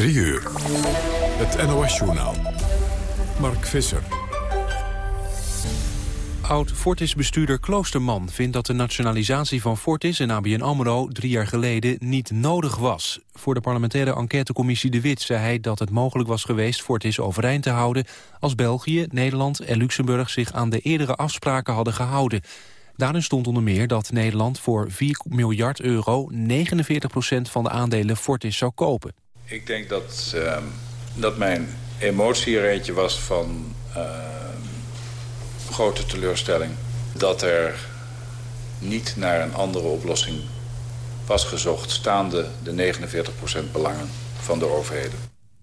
3 uur. Het NOS-journaal. Mark Visser. Oud-Fortis-bestuurder Kloosterman vindt dat de nationalisatie van Fortis en ABN AMRO drie jaar geleden niet nodig was. Voor de parlementaire enquêtecommissie De Wit zei hij dat het mogelijk was geweest Fortis overeind te houden als België, Nederland en Luxemburg zich aan de eerdere afspraken hadden gehouden. Daarin stond onder meer dat Nederland voor 4 miljard euro 49 procent van de aandelen Fortis zou kopen. Ik denk dat, uh, dat mijn emotie er eentje was van uh, grote teleurstelling. Dat er niet naar een andere oplossing was gezocht... staande de 49% belangen van de overheden.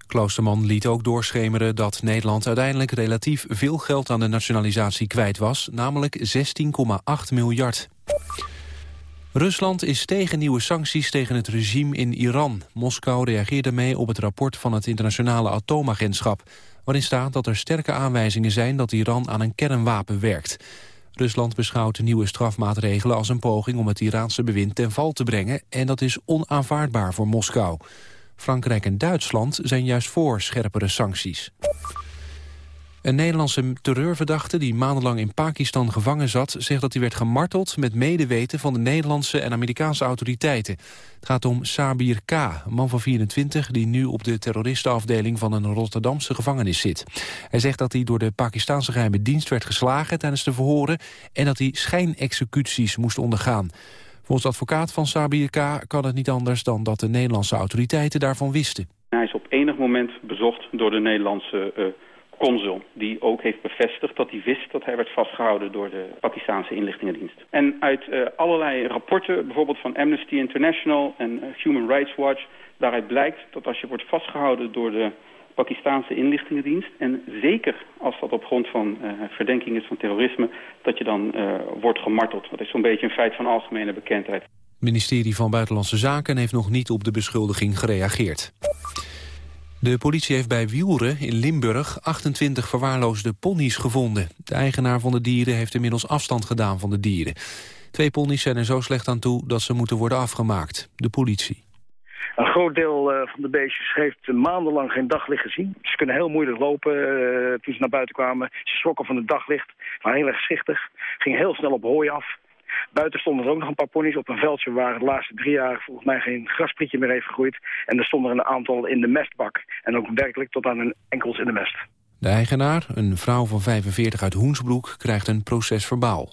Kloosterman liet ook doorschemeren dat Nederland uiteindelijk relatief veel geld aan de nationalisatie kwijt was, namelijk 16,8 miljard. Rusland is tegen nieuwe sancties tegen het regime in Iran. Moskou reageerde mee op het rapport van het internationale atoomagentschap... waarin staat dat er sterke aanwijzingen zijn dat Iran aan een kernwapen werkt. Rusland beschouwt de nieuwe strafmaatregelen als een poging om het Iraanse bewind ten val te brengen... en dat is onaanvaardbaar voor Moskou. Frankrijk en Duitsland zijn juist voor scherpere sancties. Een Nederlandse terreurverdachte die maandenlang in Pakistan gevangen zat... zegt dat hij werd gemarteld met medeweten van de Nederlandse en Amerikaanse autoriteiten. Het gaat om Sabir K., een man van 24... die nu op de terroristenafdeling van een Rotterdamse gevangenis zit. Hij zegt dat hij door de Pakistanse geheime dienst werd geslagen tijdens de verhoren... en dat hij schijnexecuties moest ondergaan. Volgens advocaat van Sabir K. kan het niet anders dan dat de Nederlandse autoriteiten daarvan wisten. Hij is op enig moment bezocht door de Nederlandse uh, consul. Die ook heeft bevestigd dat hij wist dat hij werd vastgehouden door de Pakistanse inlichtingendienst. En uit uh, allerlei rapporten, bijvoorbeeld van Amnesty International en uh, Human Rights Watch... daaruit blijkt dat als je wordt vastgehouden door de Pakistanse inlichtingendienst. En zeker als dat op grond van uh, verdenking is van terrorisme... dat je dan wordt gemarteld. Dat is zo'n beetje een feit van algemene bekendheid. Het ministerie van Buitenlandse Zaken heeft nog niet op de beschuldiging gereageerd. De politie heeft bij Wielren in Limburg 28 verwaarloosde ponies gevonden. De eigenaar van de dieren heeft inmiddels afstand gedaan van de dieren. Twee ponies zijn er zo slecht aan toe dat ze moeten worden afgemaakt. De politie. Een groot deel uh, van de beestjes heeft maandenlang geen daglicht gezien. Ze kunnen heel moeilijk lopen uh, toen ze naar buiten kwamen. Ze schrokken van het daglicht, waren heel erg schichtig. Gingen heel snel op hooi af. Buiten stonden er ook nog een paar ponies op een veldje waar de laatste drie jaar volgens mij geen grasprietje meer heeft gegroeid. En er stonden er een aantal in de mestbak. En ook werkelijk tot aan hun enkels in de mest. De eigenaar, een vrouw van 45 uit Hoensbroek, krijgt een proces verbaal.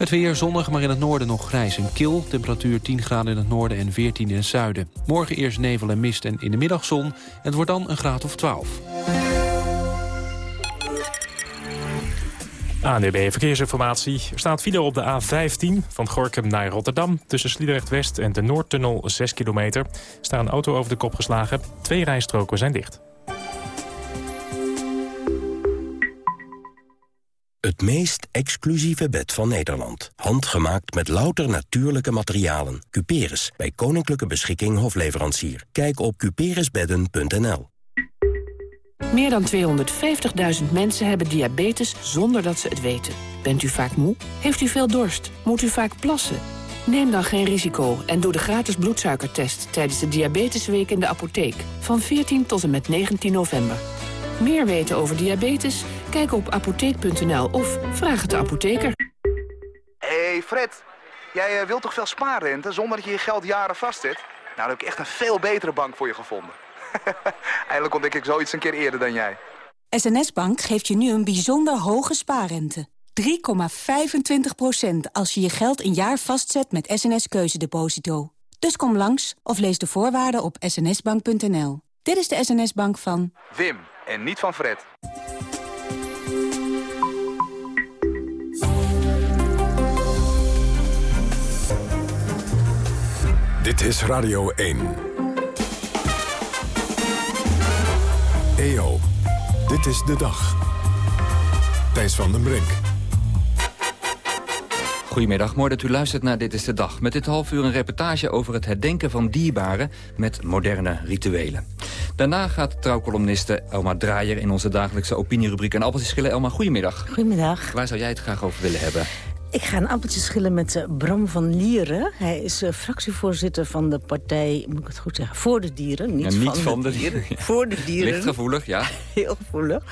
Het weer zonnig, maar in het noorden nog grijs en kil. Temperatuur 10 graden in het noorden en 14 in het zuiden. Morgen eerst nevel en mist en in de middag zon. En het wordt dan een graad of 12. ANDB Verkeersinformatie. Er staat file op de A15 van Gorkum naar Rotterdam... tussen Sliedrecht-West en de Noordtunnel 6 kilometer. Er staat een auto over de kop geslagen. Twee rijstroken zijn dicht. Het meest exclusieve bed van Nederland. Handgemaakt met louter natuurlijke materialen. Cuperus, bij Koninklijke Beschikking Hofleverancier. Kijk op cuperusbedden.nl Meer dan 250.000 mensen hebben diabetes zonder dat ze het weten. Bent u vaak moe? Heeft u veel dorst? Moet u vaak plassen? Neem dan geen risico en doe de gratis bloedsuikertest... tijdens de Diabetesweek in de apotheek. Van 14 tot en met 19 november. Meer weten over diabetes? Kijk op apotheek.nl of vraag het de apotheker. hey Fred, jij uh, wilt toch veel spaarrente zonder dat je je geld jaren vastzet? Nou, dan heb ik echt een veel betere bank voor je gevonden. Eindelijk ontdek ik zoiets een keer eerder dan jij. SNS Bank geeft je nu een bijzonder hoge spaarrente. 3,25% als je je geld een jaar vastzet met SNS Keuzedeposito. Dus kom langs of lees de voorwaarden op snsbank.nl. Dit is de SNS Bank van... Wim, en niet van Fred. Dit is Radio 1. EO, dit is de dag. Thijs van den Brink. Goedemiddag, mooi dat u luistert naar Dit is de Dag. Met dit half uur een reportage over het herdenken van dierbaren met moderne rituelen. Daarna gaat trouwcolumniste Elma Draaier in onze dagelijkse opinierubriek en appeltjes schillen. Elma, goedemiddag. Goedemiddag. Waar zou jij het graag over willen hebben? Ik ga een appeltje schillen met uh, Bram van Lieren. Hij is uh, fractievoorzitter van de partij, moet ik het goed zeggen, voor de dieren. Niet, ja, niet van, van, de, de dieren. voor de dieren. Lichtgevoelig, ja. Heel gevoelig.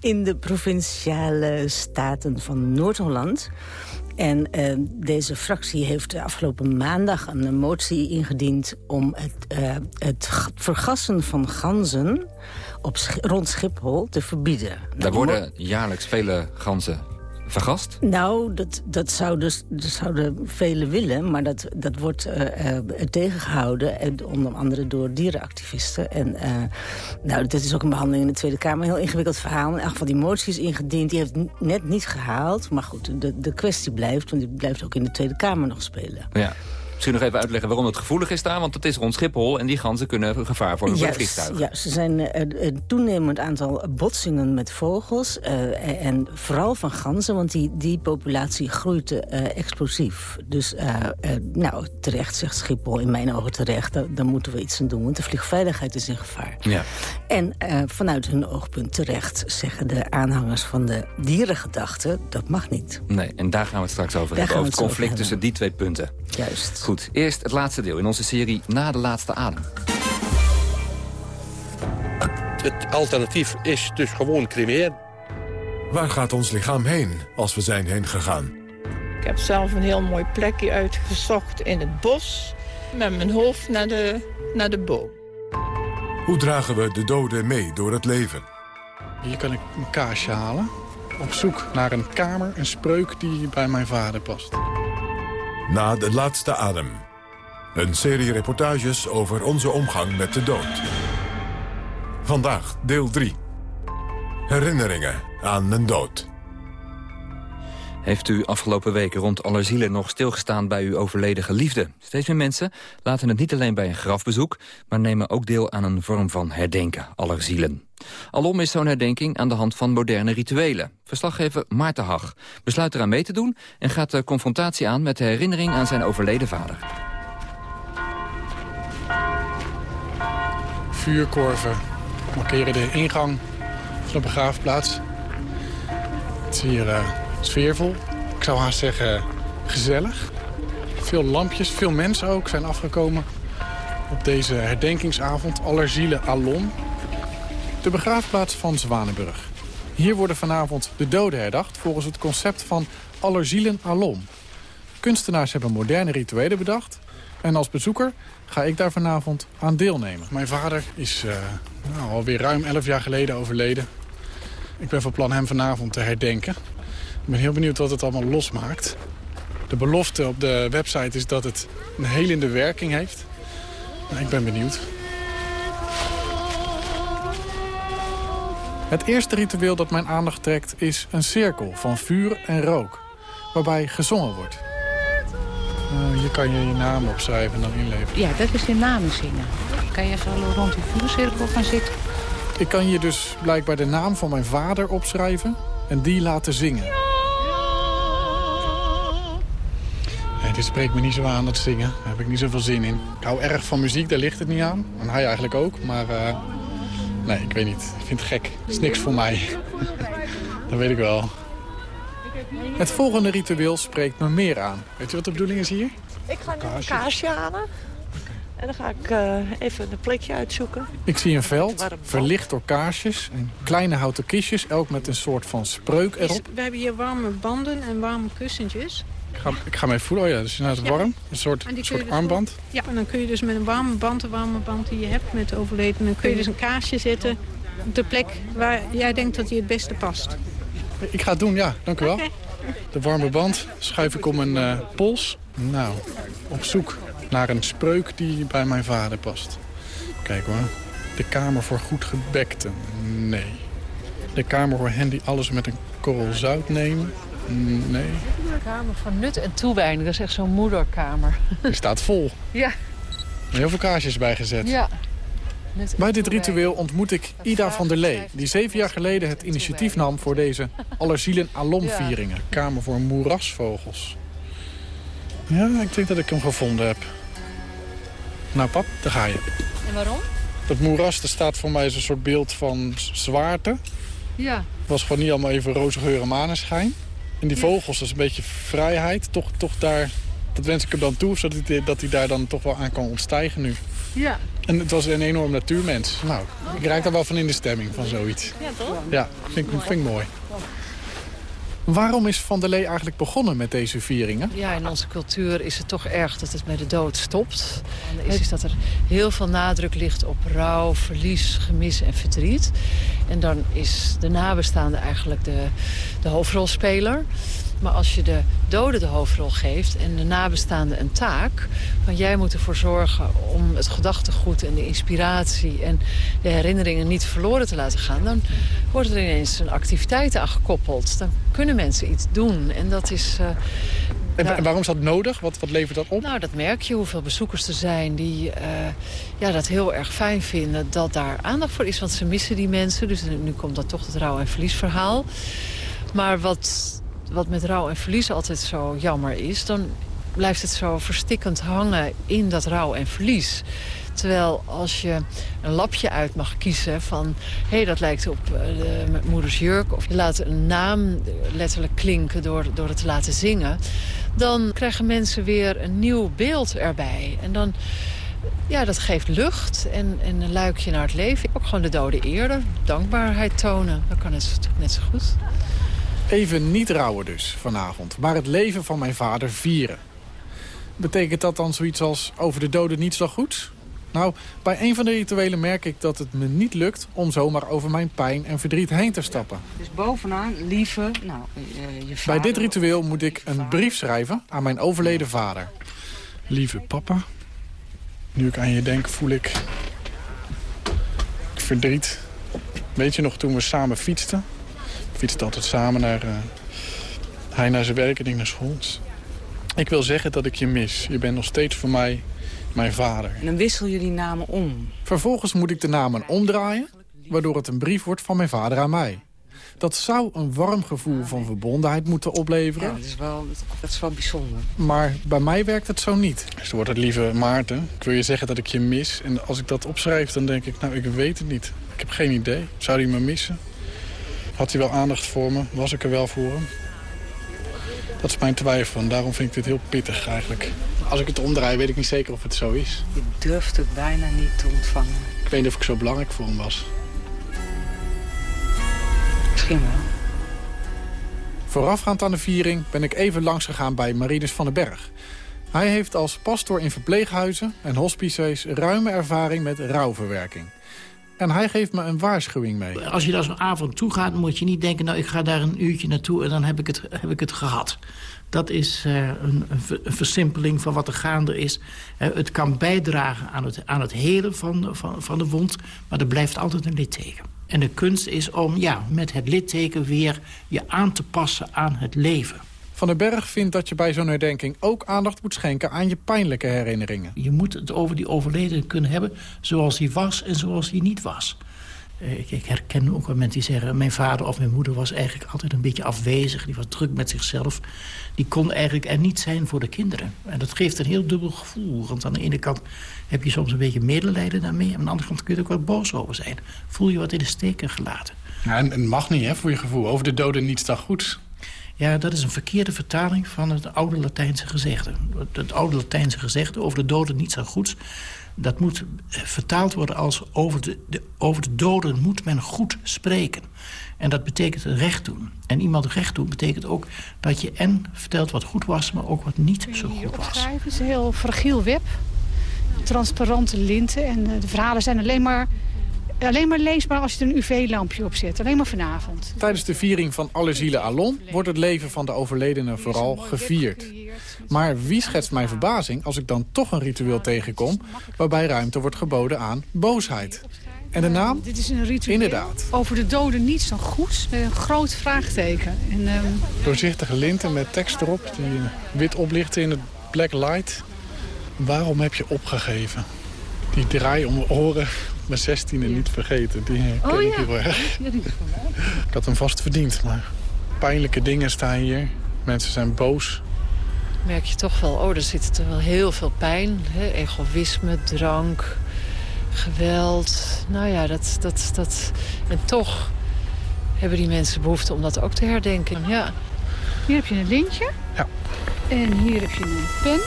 In de provinciale staten van Noord-Holland. En uh, deze fractie heeft afgelopen maandag een motie ingediend... om het, uh, het vergassen van ganzen op rond Schiphol te verbieden. Daar worden jaarlijks vele ganzen vergast? Nou, dat, dat, zou dus, dat zouden velen willen, maar dat, dat wordt uh, uh, tegengehouden. En onder andere door dierenactivisten. En uh, nou, dat is ook een behandeling in de Tweede Kamer. Een heel ingewikkeld verhaal. In elk geval die motie is ingediend. Die heeft net niet gehaald. Maar goed, de, de kwestie blijft. Want die blijft ook in de Tweede Kamer nog spelen. Ja. Misschien nog even uitleggen waarom het gevoelig is daar. Want het is rond Schiphol en die ganzen kunnen gevaar vormen voor een vliegtuig. Ja, ze zijn uh, een toenemend aantal botsingen met vogels. Uh, en vooral van ganzen, want die, die populatie groeit uh, explosief. Dus nou, terecht zegt Schiphol, in mijn ogen terecht. Daar, daar, moeten we iets aan doen, want de vliegveiligheid is in gevaar. Ja. En vanuit hun oogpunt terecht zeggen de aanhangers van de dierengedachte... dat mag niet. Nee, en daar gaan we het straks over hebben. Over het conflict tussen die twee punten. Juist. Goed, eerst het laatste deel in onze serie Na de Laatste Adem. Het alternatief is dus gewoon cremeren. Waar gaat ons lichaam heen als we zijn heen gegaan? Ik heb zelf een heel mooi plekje uitgezocht in het bos... met mijn hoofd naar de, naar de boom. Hoe dragen we de doden mee door het leven? Hier kan ik een kaasje halen. Op zoek naar een kamer, een spreuk die bij mijn vader past. Na de laatste adem. Een serie reportages over onze omgang met de dood. Vandaag deel 3. Herinneringen aan een dood. Heeft u afgelopen weken rond Allerzielen nog stilgestaan bij uw overleden geliefde? Steeds meer mensen laten het niet alleen bij een grafbezoek... maar nemen ook deel aan een vorm van herdenken, Allerzielen. Alom is zo'n herdenking aan de hand van moderne rituelen. Verslaggever Maarten Hag besluit eraan mee te doen... en gaat de confrontatie aan met de herinnering aan zijn overleden vader. Vuurkorven markeren de ingang van de begraafplaats. Het is hier uh, sfeervol. Ik zou haast zeggen gezellig. Veel lampjes, veel mensen ook zijn afgekomen op deze herdenkingsavond. Allerzielen Alon, de begraafplaats van Zwanenburg. Hier worden vanavond de doden herdacht volgens het concept van Allerzielen Alom. Kunstenaars hebben moderne rituelen bedacht. En als bezoeker ga ik daar vanavond aan deelnemen. Mijn vader is uh, nou, alweer ruim 11 jaar geleden overleden. Ik ben van plan hem vanavond te herdenken. Ik ben heel benieuwd wat het allemaal losmaakt. De belofte op de website is dat het een helende werking heeft. Nou, ik ben benieuwd. Het eerste ritueel dat mijn aandacht trekt is een cirkel van vuur en rook. Waarbij gezongen wordt. Uh, hier kan je je naam opschrijven en dan inleveren. Ja, dat is je namen zingen. Kan je even rond die vuurcirkel gaan zitten? Ik kan hier dus blijkbaar de naam van mijn vader opschrijven en die laten zingen. Nee, dit spreekt me niet zo aan, dat zingen. Daar heb ik niet zoveel zin in. Ik hou erg van muziek, daar ligt het niet aan. En hij eigenlijk ook, maar... Uh, nee, ik weet niet. Ik vind het gek. Het is niks voor mij. dat weet ik wel. Het volgende ritueel spreekt me meer aan. Weet je wat de bedoeling is hier? Ik ga nu een kaarsje halen. En dan ga ik uh, even een plekje uitzoeken. Ik zie een veld, verlicht door kaarsjes en kleine houten kistjes, elk met een soort van spreuk erop. We hebben hier warme banden en warme kussentjes. Ik ga, ik ga mij voelen, oh ja, dat is inderdaad warm. Een soort, soort dus armband. Ja, en dan kun je dus met een warme band, een warme band die je hebt met de overledene... kun je dus een kaarsje zetten op de plek waar jij denkt dat hij het beste past. Ik ga het doen, ja. Dank u wel. Okay. De warme band schuif ik om mijn uh, pols. Nou, op zoek naar een spreuk die bij mijn vader past. Kijk hoor. De kamer voor goed gebekten. Nee. De kamer voor hen die alles met een korrel zout nemen. Nee. De kamer van nut en toewijding. Dat is echt zo'n moederkamer. Die staat vol. Ja. Heel veel kaarsjes bijgezet. Ja. Bij dit ritueel ontmoet ik Ida van der Lee... die zeven jaar geleden het initiatief nam voor deze Allerzielen Alom-vieringen. Kamer voor moerasvogels. Ja, ik denk dat ik hem gevonden heb. Nou pap, daar ga je. En waarom? Dat moeras dat staat voor mij als een soort beeld van zwaarte. Ja. Het was gewoon niet allemaal even roze geur en maneschijn. En die vogels, dat is een beetje vrijheid. Toch, toch daar, dat wens ik hem dan toe, zodat hij, dat hij daar dan toch wel aan kan ontstijgen nu. Ja. En het was een enorm natuurmens. Nou, ik raak daar wel van in de stemming van zoiets. Ja, toch? Ja, vind vind ik mooi. Waarom is Van der Lee eigenlijk begonnen met deze vieringen? Ja, in onze cultuur is het toch erg dat het bij de dood stopt. En is, is dat er heel veel nadruk ligt op rouw, verlies, gemis en verdriet. En dan is de nabestaande eigenlijk de, de hoofdrolspeler. Maar als je de dode de hoofdrol geeft en de nabestaande een taak... van jij moet ervoor zorgen om het gedachtegoed en de inspiratie... en de herinneringen niet verloren te laten gaan... dan wordt er ineens een activiteit aan gekoppeld. Dan kunnen mensen iets doen en dat is... Uh, en, waarom is dat nodig? Wat, wat levert dat op? Nou, dat merk je, hoeveel bezoekers er zijn die uh, ja, dat heel erg fijn vinden... dat daar aandacht voor is, want ze missen die mensen. Dus nu komt dat toch het rouw- en verliesverhaal. Maar wat wat met rouw en verlies altijd zo jammer is... dan blijft het zo verstikkend hangen in dat rouw en verlies. Terwijl als je een lapje uit mag kiezen van... hé, hey, dat lijkt op uh, de moeders jurk... of je laat een naam letterlijk klinken door, door het te laten zingen... dan krijgen mensen weer een nieuw beeld erbij. En dan, ja, dat geeft lucht en, en een luikje naar het leven. Ook gewoon de doden eerder, dankbaarheid tonen. Dan kan het net zo goed. Even niet rouwen dus vanavond, maar het leven van mijn vader vieren. Betekent dat dan zoiets als over de doden niets dan goed? Nou, bij een van de rituelen merk ik dat het me niet lukt... om zomaar over mijn pijn en verdriet heen te stappen. Dus bovenaan, lieve, nou, uh, je vader... Bij dit ritueel moet ik een brief schrijven aan mijn overleden vader. Lieve papa, nu ik aan je denk voel ik verdriet. Weet je nog toen we samen fietsten? Fietst altijd samen naar... Uh, hij naar zijn werk en ik naar school. Ik wil zeggen dat ik je mis. Je bent nog steeds voor mij mijn vader. En dan wissel je die namen om. Vervolgens moet ik de namen omdraaien... waardoor het een brief wordt van mijn vader aan mij. Dat zou een warm gevoel van verbondenheid moeten opleveren. Ja, dat is wel, dat is wel bijzonder. Maar bij mij werkt het zo niet. Dus wordt het lieve Maarten. Ik wil je zeggen dat ik je mis. En als ik dat opschrijf, dan denk ik, nou, ik weet het niet. Ik heb geen idee. Zou hij me missen? Had hij wel aandacht voor me? Was ik er wel voor hem? Dat is mijn twijfel en daarom vind ik dit heel pittig eigenlijk. Als ik het omdraai weet ik niet zeker of het zo is. Je durft het bijna niet te ontvangen. Ik weet niet of ik zo belangrijk voor hem was. Misschien wel. Voorafgaand aan de viering ben ik even langs gegaan bij Marinus van den Berg. Hij heeft als pastor in verpleeghuizen en hospices ruime ervaring met rouwverwerking. En hij geeft me een waarschuwing mee. Als je daar zo'n avond toe gaat, moet je niet denken... nou, ik ga daar een uurtje naartoe en dan heb ik het, heb ik het gehad. Dat is uh, een, een, versimpeling van wat er gaande is. Uh, het kan bijdragen aan het, aan het helen van, van, van de wond... maar er blijft altijd een litteken. En de kunst is om ja, met het litteken weer je aan te passen aan het leven. Van den Berg vindt dat je bij zo'n herdenking ook aandacht moet schenken aan je pijnlijke herinneringen. Je moet het over die overleden kunnen hebben zoals hij was en zoals hij niet was. Eh, ik, ik, herken ook wel mensen die zeggen... mijn vader of mijn moeder was eigenlijk altijd een beetje afwezig. Die was druk met zichzelf. Die kon eigenlijk er niet zijn voor de kinderen. En dat geeft een heel dubbel gevoel. Want aan de ene kant heb je soms een beetje medelijden daarmee. Aan de andere kant kun je er ook wel boos over zijn. Voel je wat in de steek gelaten. Ja, en het mag niet, hè, voor je gevoel. Over de doden niets dan goed. Ja, dat is een verkeerde vertaling van het oude Latijnse gezegde. Het oude Latijnse gezegde over de doden niets aan goeds... dat moet eh, vertaald worden als over de, de, over de doden moet men goed spreken. En dat betekent recht doen. En iemand recht doen betekent ook dat je en vertelt wat goed was... maar ook wat niet zo goed was. Het is een heel fragiel web. Transparante linten. En eh, de verhalen zijn alleen maar alleen maar leesbaar als je er een UV-lampje op zet. Alleen maar vanavond. Tijdens de viering van Alle Zielen Alon wordt het leven van de overledene vooral gevierd. Maar wie schetst mijn verbazing als ik dan toch een ritueel tegenkom... waarbij ruimte wordt geboden aan boosheid? En de naam? Dit is een ritueel Inderdaad. over de doden niets dan goeds. Met een groot vraagteken. En, um... Doorzichtige linten met tekst erop die wit oplichten in het black light. Waarom heb je opgegeven? Die draai om oren mijn zestiende niet vergeten. Die ken oh, ik ja. heel erg. ik had hem vast verdiend, maar pijnlijke dingen staan hier. Mensen zijn boos. Merk je toch wel, oh, er zit er wel heel veel pijn. Hè? Egoïsme, drank, geweld. Nou ja, dat, dat, dat... En toch hebben die mensen behoefte om dat ook te herdenken. Ja. Hier heb je een lintje. Ja. En hier heb je een pen.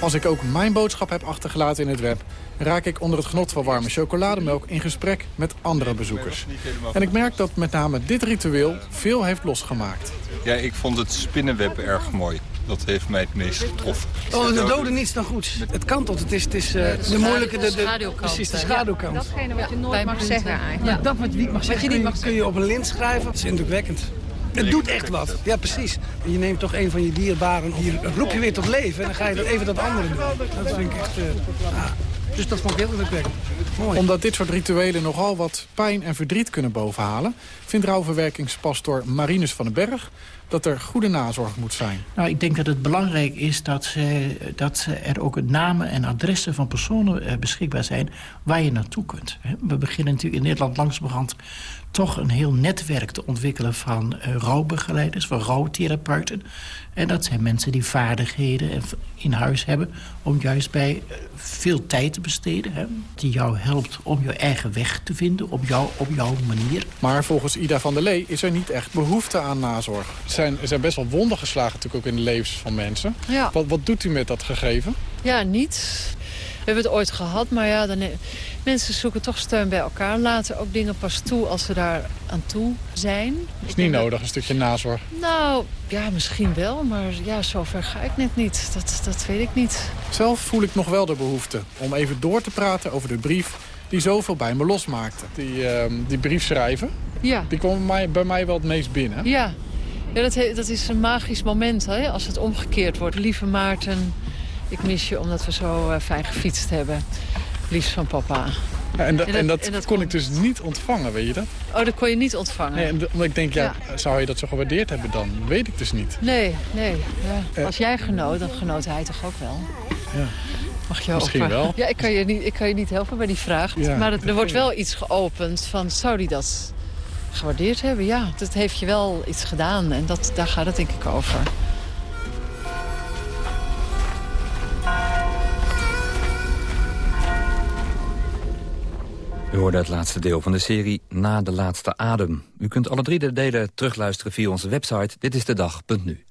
Als ik ook mijn boodschap heb achtergelaten in het web... raak ik onder het genot van warme chocolademelk in gesprek met andere bezoekers. En ik merk dat met name dit ritueel veel heeft losgemaakt. Ja, ik vond het spinnenweb erg mooi. Dat heeft mij het meest getroffen. Oh, de doden niets dan goed. Het kan tot. Het is, het is uh, de moeilijke... De, de, schaduwkant. Precies, de schaduwkant. Datgene wat je nooit mag zeggen eigenlijk. Ja, dat wat je niet mag zeggen, je niet kun, mag je, kun je op een lint schrijven. Dat is indrukwekkend. Het doet echt wat. Ja, precies. En je neemt toch een van je dierbaren, hier roep je weer tot leven... en dan ga je dat even dat andere doen. Dat vind ik echt... Uh, ah. Dus dat vond ik heel indrukwekkend. Mooi. Omdat dit soort rituelen nogal wat pijn en verdriet kunnen bovenhalen... vindt rouwverwerkingspastor Marinus van den Berg dat er goede nazorg moet zijn. Nou, ik denk dat het belangrijk is dat, ze, dat er ook namen en adressen van personen beschikbaar zijn waar je naartoe kunt. We beginnen natuurlijk in Nederland langzamerhand toch een heel netwerk te ontwikkelen van uh, rouwbegeleiders, van rouwtherapeuten. En dat zijn mensen die vaardigheden in huis hebben om juist bij uh, veel tijd te besteden. Hè, die jou helpt om je eigen weg te vinden op, jou, op jouw manier. Maar volgens Ida van der Lee is er niet echt behoefte aan nazorg. Er zijn, er zijn best wel wonden geslagen natuurlijk ook in de levens van mensen. Ja. Wat, wat doet u met dat gegeven? Ja, niets. We hebben het ooit gehad, maar ja, dan, mensen zoeken toch steun bij elkaar. Laten ook dingen pas toe als ze daar aan toe zijn. Is niet nodig, een stukje nazorg? Nou, ja, misschien wel, maar ja, zover ga ik net niet. Dat, dat weet ik niet. Zelf voel ik nog wel de behoefte om even door te praten over de brief die zoveel bij me losmaakte. Die, uh, die brief schrijven, ja. die kwam bij, bij mij wel het meest binnen. Ja, ja dat, dat is een magisch moment hè, als het omgekeerd wordt. Lieve Maarten, ik mis je omdat we zo uh, fijn gefietst hebben. Liefst van papa. Ja, en, da en, dat, en, dat, en, dat, kon ik dus niet ontvangen, weet je dat? Oh, dat kon je niet ontvangen? Nee, omdat ik denk, ja, ja, zou je dat zo gewaardeerd hebben dan? Weet ik dus niet. Nee, nee. Ja. Als jij genoot, dan genoot hij toch ook wel? Ja. Mag je Misschien wel. Ja, ik kan, je niet, ik kan je niet helpen bij die vraag. maar het, er wordt wel iets geopend van, zou die dat gewaardeerd hebben? Ja, dat heeft je wel iets gedaan en dat, daar gaat het denk ik over. U hoorde het laatste deel van de serie Na de Laatste Adem. U kunt alle drie de delen terugluisteren via onze website Dit is de dag.nu.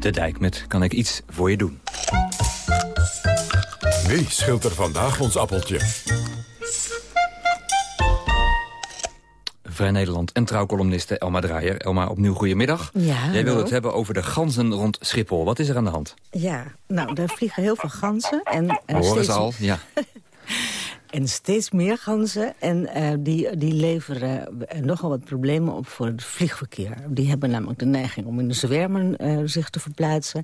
De dijk met Kan ik iets voor je doen? Wie schilt er vandaag ons appeltje? Vrij Nederland en trouwcolumniste Elma Draaier. Elma, opnieuw goedemiddag. Ja, Jij wilde hallo. het hebben over de ganzen rond Schiphol. Wat is er aan de hand? Ja, nou, daar vliegen heel veel ganzen. En, en We horen steeds- ze al, ja. En steeds meer ganzen. En eh, die, die leveren eh, nogal wat problemen op voor het vliegverkeer. Die hebben namelijk de neiging om in de zwermen eh, zich te verplaatsen.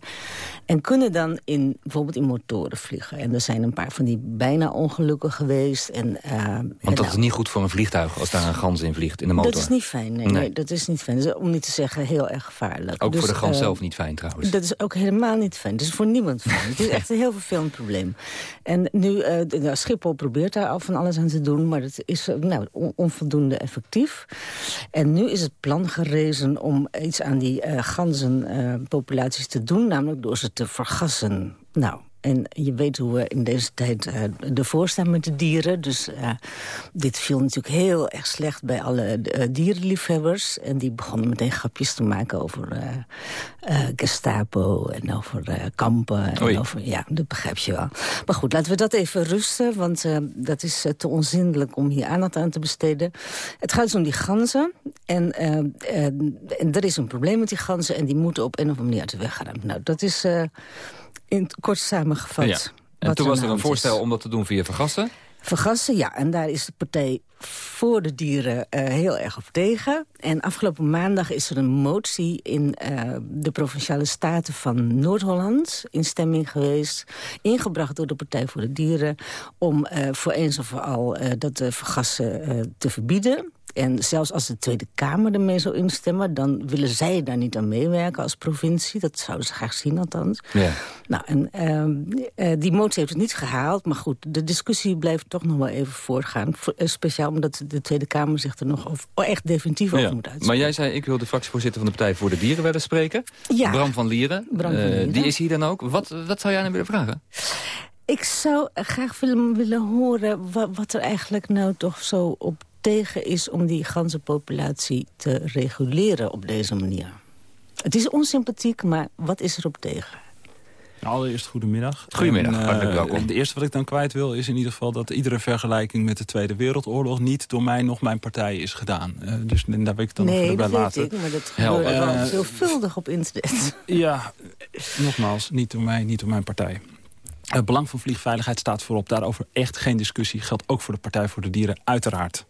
En kunnen dan in, bijvoorbeeld in motoren vliegen. En er zijn een paar van die bijna ongelukken geweest. En, Want dat nou, is niet goed voor een vliegtuig als daar een gans in vliegt in de motor. Dat is niet fijn, nee, Nee. nee, dat is niet fijn. Om niet te zeggen heel erg gevaarlijk. Ook Dus, voor de gans zelf niet fijn trouwens. Dat is ook helemaal niet fijn. Dat is voor niemand fijn. Het is echt een heel vervelend probleem. En nu, de- nou, Schiphol probeert daar al van alles aan te doen... maar dat is eh, nou, on- onvoldoende effectief. En nu is het plan gerezen om iets aan die eh ganzenpopulaties te doen... namelijk door ze te vergassen. Nou... En je weet hoe we in deze tijd eh ervoor staan met de dieren. Dus eh, dit viel natuurlijk heel erg slecht bij alle eh, dierenliefhebbers. En die begonnen meteen grapjes te maken over Gestapo en over kampen. Oei. En over, ja, dat begrijp je wel. Maar goed, laten we dat even rusten. Want dat is te onzindelijk om hier aandacht aan te besteden. Het gaat dus om die ganzen. En, en er is een probleem met die ganzen. En die moeten op een of andere manier uit de weg gaan. Nou, dat is in kort samengevat. Ja. En toen was er een is. voorstel om dat te doen via vergassen. Vergassen, ja. En daar is de partij voor de dieren eh, heel erg op tegen. En afgelopen maandag is er een motie in eh, de Provinciale Staten van Noord-Holland... in stemming geweest, ingebracht door de Partij voor de Dieren... om eh, voor eens en voor al dat vergassen te verbieden. En zelfs als de Tweede Kamer ermee zou instemmen... dan willen zij daar niet aan meewerken als provincie. Dat zouden ze graag zien althans. Ja. Nou, en ehm, eh, die motie heeft het niet gehaald. Maar goed, de discussie blijft toch nog wel even voortgaan. Voor- eh, speciaal omdat de Tweede Kamer zich er nog over, oh, echt definitief over moet uitspreken. Maar jij zei, ik wil de fractievoorzitter van de Partij voor de Dieren willen spreken. Ja. Bram van Lieren. Bram van Eh, Lieren. die is hier dan ook. Wat, wat zou jij nou willen vragen? Ik zou graag willen, willen horen wa- wat er eigenlijk nou toch zo op tegen is... om die ganzenpopulatie te reguleren op deze manier. Het is onsympathiek, maar wat is er op tegen? Allereerst goedemiddag. Goedemiddag, En, eh, hartelijk welkom. Het eerste wat ik dan kwijt wil is in ieder geval dat iedere vergelijking met de Tweede Wereldoorlog niet door mij nog mijn partij is gedaan. Eh, dus daar wil ik het dan nog nee, verder dat bij weet laten. ik, maar dat gebeurt wel Eh, veelvuldig op internet. Ja, nogmaals, niet door mij, niet door mijn partij. Het belang van vliegveiligheid staat voorop. Daarover echt geen discussie. Geldt ook voor de Partij voor de Dieren, uiteraard.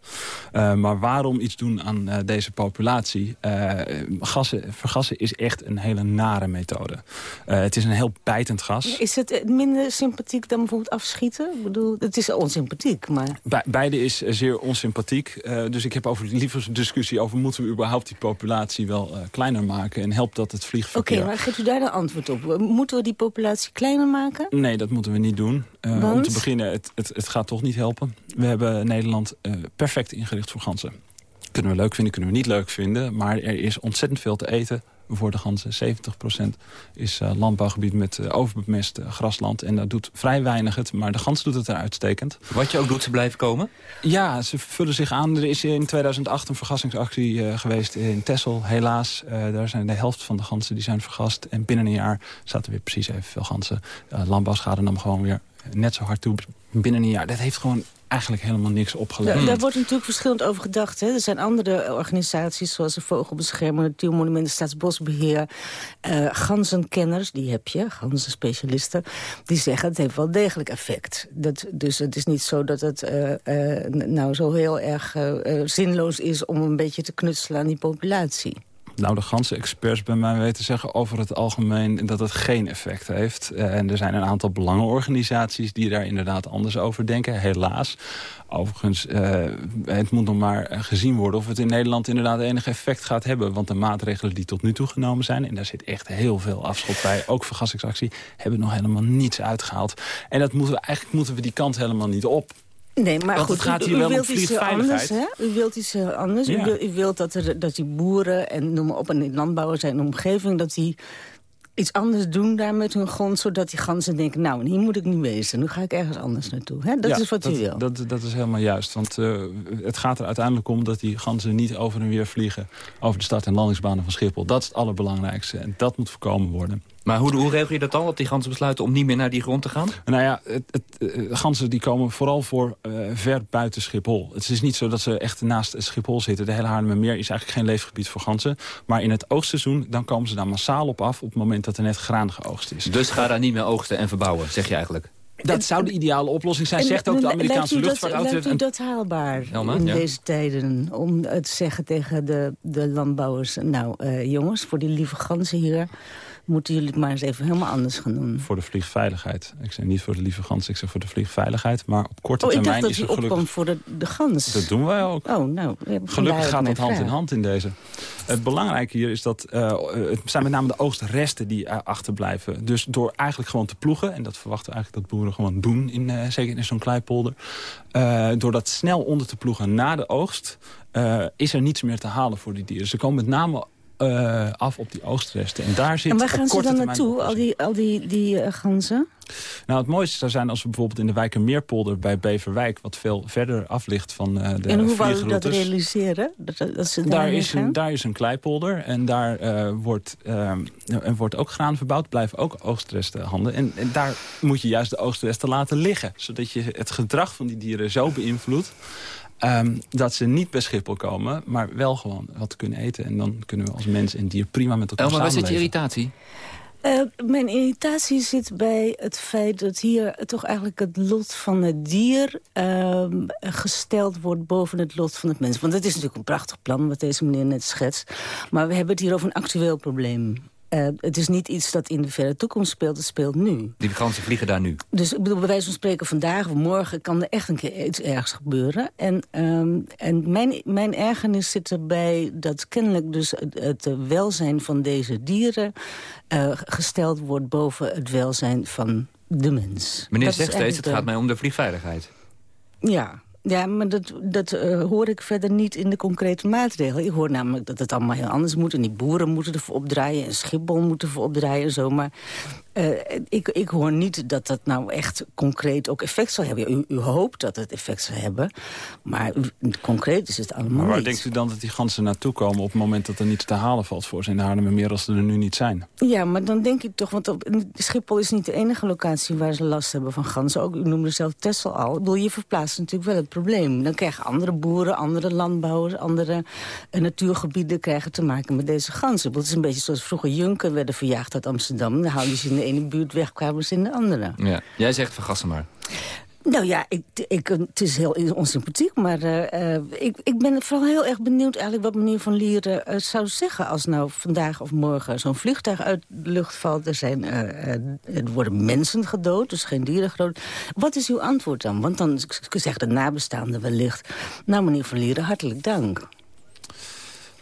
Eh, maar waarom iets doen aan eh, deze populatie? Eh, gassen, vergassen is echt een hele nare methode. Het is een heel bijtend gas. Is het minder sympathiek dan bijvoorbeeld afschieten? Ik bedoel, het is onsympathiek, maar... Be beide is zeer onsympathiek. Dus ik heb over, liever een discussie over... moeten we überhaupt die populatie wel kleiner maken... en helpt dat het Oké, vliegverkeer... maar geeft u daar dan antwoord op? Moeten we die populatie kleiner maken? Nee, dat moeten we niet doen. Eh, om te beginnen, het, het, het gaat toch niet helpen. We hebben Nederland eh, perfect ingericht voor ganzen. Kunnen we leuk vinden, kunnen we niet leuk vinden. Maar er is ontzettend veel te eten voor de ganzen. 70% is eh, landbouwgebied met eh, overbemest eh, grasland. En dat doet vrij weinig het, maar de gans doet het er uitstekend. Wat je ook doet, ze blijven komen? Ja, ze vullen zich aan. Er is in 2008 een vergassingsactie geweest in Texel. Helaas, daar zijn de helft van de ganzen die zijn vergast. En binnen een jaar zaten weer precies evenveel ganzen. Landbouwschade nam gewoon weer net zo hard toe binnen een jaar. Dat heeft gewoon eigenlijk helemaal niks opgeleverd. Daar, daar wordt natuurlijk verschillend over gedacht. Hè. Er zijn andere organisaties zoals de Vogelbescherming, Natuurmonumenten, Staatsbosbeheer, eh ganzenkenners, die heb je, ganzenspecialisten, die zeggen het heeft wel degelijk effect. Dat, dus het is niet zo dat het eh, eh, nou zo heel erg eh, eh, zinloos is om een beetje te knutselen aan die populatie. Nou, de ganse-experts bij mij weten zeggen over het algemeen dat het geen effect heeft. Uh, en er zijn een aantal belangenorganisaties die daar inderdaad anders over denken, helaas. Overigens, uh, het moet nog maar gezien worden of het in Nederland inderdaad enig effect gaat hebben. Want de maatregelen die tot nu toe genomen zijn, en daar zit echt heel veel afschot bij, ook vergassingsactie, hebben nog helemaal niets uitgehaald. En dat moeten we, eigenlijk moeten we die kant helemaal niet op. Nee, maar Want goed, het gaat u, hier u wel om wilt iets vliegveiligheid. anders, hè? U wilt iets heel anders. Ja. U, wil- u wilt dat, er, dat die boeren en noem maar op, en die landbouwers en de omgeving... dat die iets anders doen daar met hun grond... zodat die ganzen denken, nou, hier moet ik niet wezen. Nu ga ik ergens anders naartoe. Hè? Dat Ja, is wat dat, u wil. Dat, dat is helemaal juist. Want eh, het gaat er uiteindelijk om dat die ganzen niet over en weer vliegen... over de start- en landingsbanen van Schiphol. Dat is het allerbelangrijkste. En dat moet voorkomen worden. Maar hoe, hoe regel je dat dan, dat die ganzen besluiten om niet meer naar die grond te gaan? Nou ja, het, het, eh, ganzen die komen vooral voor eh, ver buiten Schiphol. Het is niet zo dat ze echt naast Schiphol zitten. De hele Haarlemmermeer is eigenlijk geen leefgebied voor ganzen. Maar in het oogstseizoen dan komen ze daar massaal op af... op het moment dat er net graan geoogst is. Dus ga daar niet meer oogsten en verbouwen, zeg je eigenlijk. Dat zou de ideale oplossing zijn, En zegt ook de Amerikaanse dat- luchtvaartautoriteit. Lijkt u dat haalbaar in ja. deze tijden? Om het te zeggen tegen de, de landbouwers... nou, eh, jongens, voor die lieve ganzen hier... moeten jullie het maar eens even helemaal anders gaan doen. Voor de vliegveiligheid. Ik zeg niet voor de lieve gans, ik zeg voor de vliegveiligheid. Maar op korte Oh, termijn is er gelukkig... opkwam voor de, de gans. Dat doen wij ook. Oh, nou, Gelukkig gaat dat hand in hand in deze. Het belangrijke hier is dat eh, het zijn met name de oogstresten die er achterblijven. Dus door eigenlijk gewoon te ploegen, en dat verwachten we eigenlijk dat boeren gewoon doen, in, eh, zeker in zo'n kleipolder. eh, door dat snel onder te ploegen na de oogst, is er niets meer te halen voor die dieren. Ze komen met name eh, af op die oogstresten. En daar zit En waar gaan ze dan naartoe, al die, al die, die eh, ganzen? nou, het mooiste zou zijn als we bijvoorbeeld in de Wijkermeerpolder bij Beverwijk... wat veel verder af ligt van eh, de en hoe wou u dat realiseren? Dat, dat ze Daar is, een, daar is een kleipolder en daar wordt, er wordt ook graan verbouwd. Blijven ook oogstresten handen. En, en daar moet je juist de oogstresten laten liggen. Zodat je het gedrag van die dieren zo beïnvloedt... ehm, dat ze niet bij Schiphol komen, maar wel gewoon wat kunnen eten. En dan kunnen we als mens en dier prima met elkaar Elma, waar zit je irritatie? Eh, mijn irritatie zit bij het feit dat hier toch eigenlijk het lot van het dier ehm, gesteld wordt boven het lot van het mens. Want het is natuurlijk een prachtig plan wat deze meneer net schetst. Maar we hebben het hier over een actueel probleem. Eh, het is niet iets dat in de verre toekomst speelt, het speelt nu. Die ganzen vliegen daar nu. Dus ik bedoel, bij wijze van spreken vandaag of morgen kan er echt een keer iets ergs gebeuren. En, ehm, en mijn, mijn ergernis zit erbij dat kennelijk dus het, het welzijn van deze dieren... eh, gesteld wordt boven het welzijn van de mens. Meneer Dat zegt steeds, het gaat mij om de vliegveiligheid. Ja, ja maar dat, dat eh, hoor ik verder niet in de concrete maatregelen. Ik hoor namelijk dat het allemaal heel anders moet. En die boeren moeten ervoor opdraaien. En Schiphol moet ervoor opdraaien en zo. Maar eh, ik, ik hoor niet dat dat nou echt concreet ook effect zal hebben. U, u hoopt dat het effect zal hebben. Maar concreet is het allemaal Maar waar niet. denkt u dan dat die ganzen naartoe komen... op het moment dat er niets te halen valt voor ze in de Haarlemmermeer... als ze er nu niet zijn? Ja, maar dan denk ik toch, want op, Schiphol is niet de enige locatie waar ze last hebben van ganzen. Ook, u noemde zelf Texel al. Ik bedoel, je verplaatst natuurlijk wel het probleem. Dan krijgen andere boeren, andere landbouwers, andere eh, natuurgebieden krijgen te maken met deze ganzen. Het is een beetje zoals vroeger Junken werden verjaagd uit Amsterdam. Dan houden ze in de ene buurt weg, kwamen ze in de andere. Ja. Jij zegt vergassen maar. Nou ja, ik, ik, het is heel onsympathiek, maar eh, eh, ik, ik ben vooral heel erg benieuwd eigenlijk wat meneer Van Lieren eh, zou zeggen als nou vandaag of morgen zo'n vliegtuig uit de lucht valt. Er, zijn, eh, eh, er worden mensen gedood, dus geen dieren gedood. Wat is uw antwoord dan? Want dan zegt de nabestaande wellicht, nou meneer Van Lieren, hartelijk dank.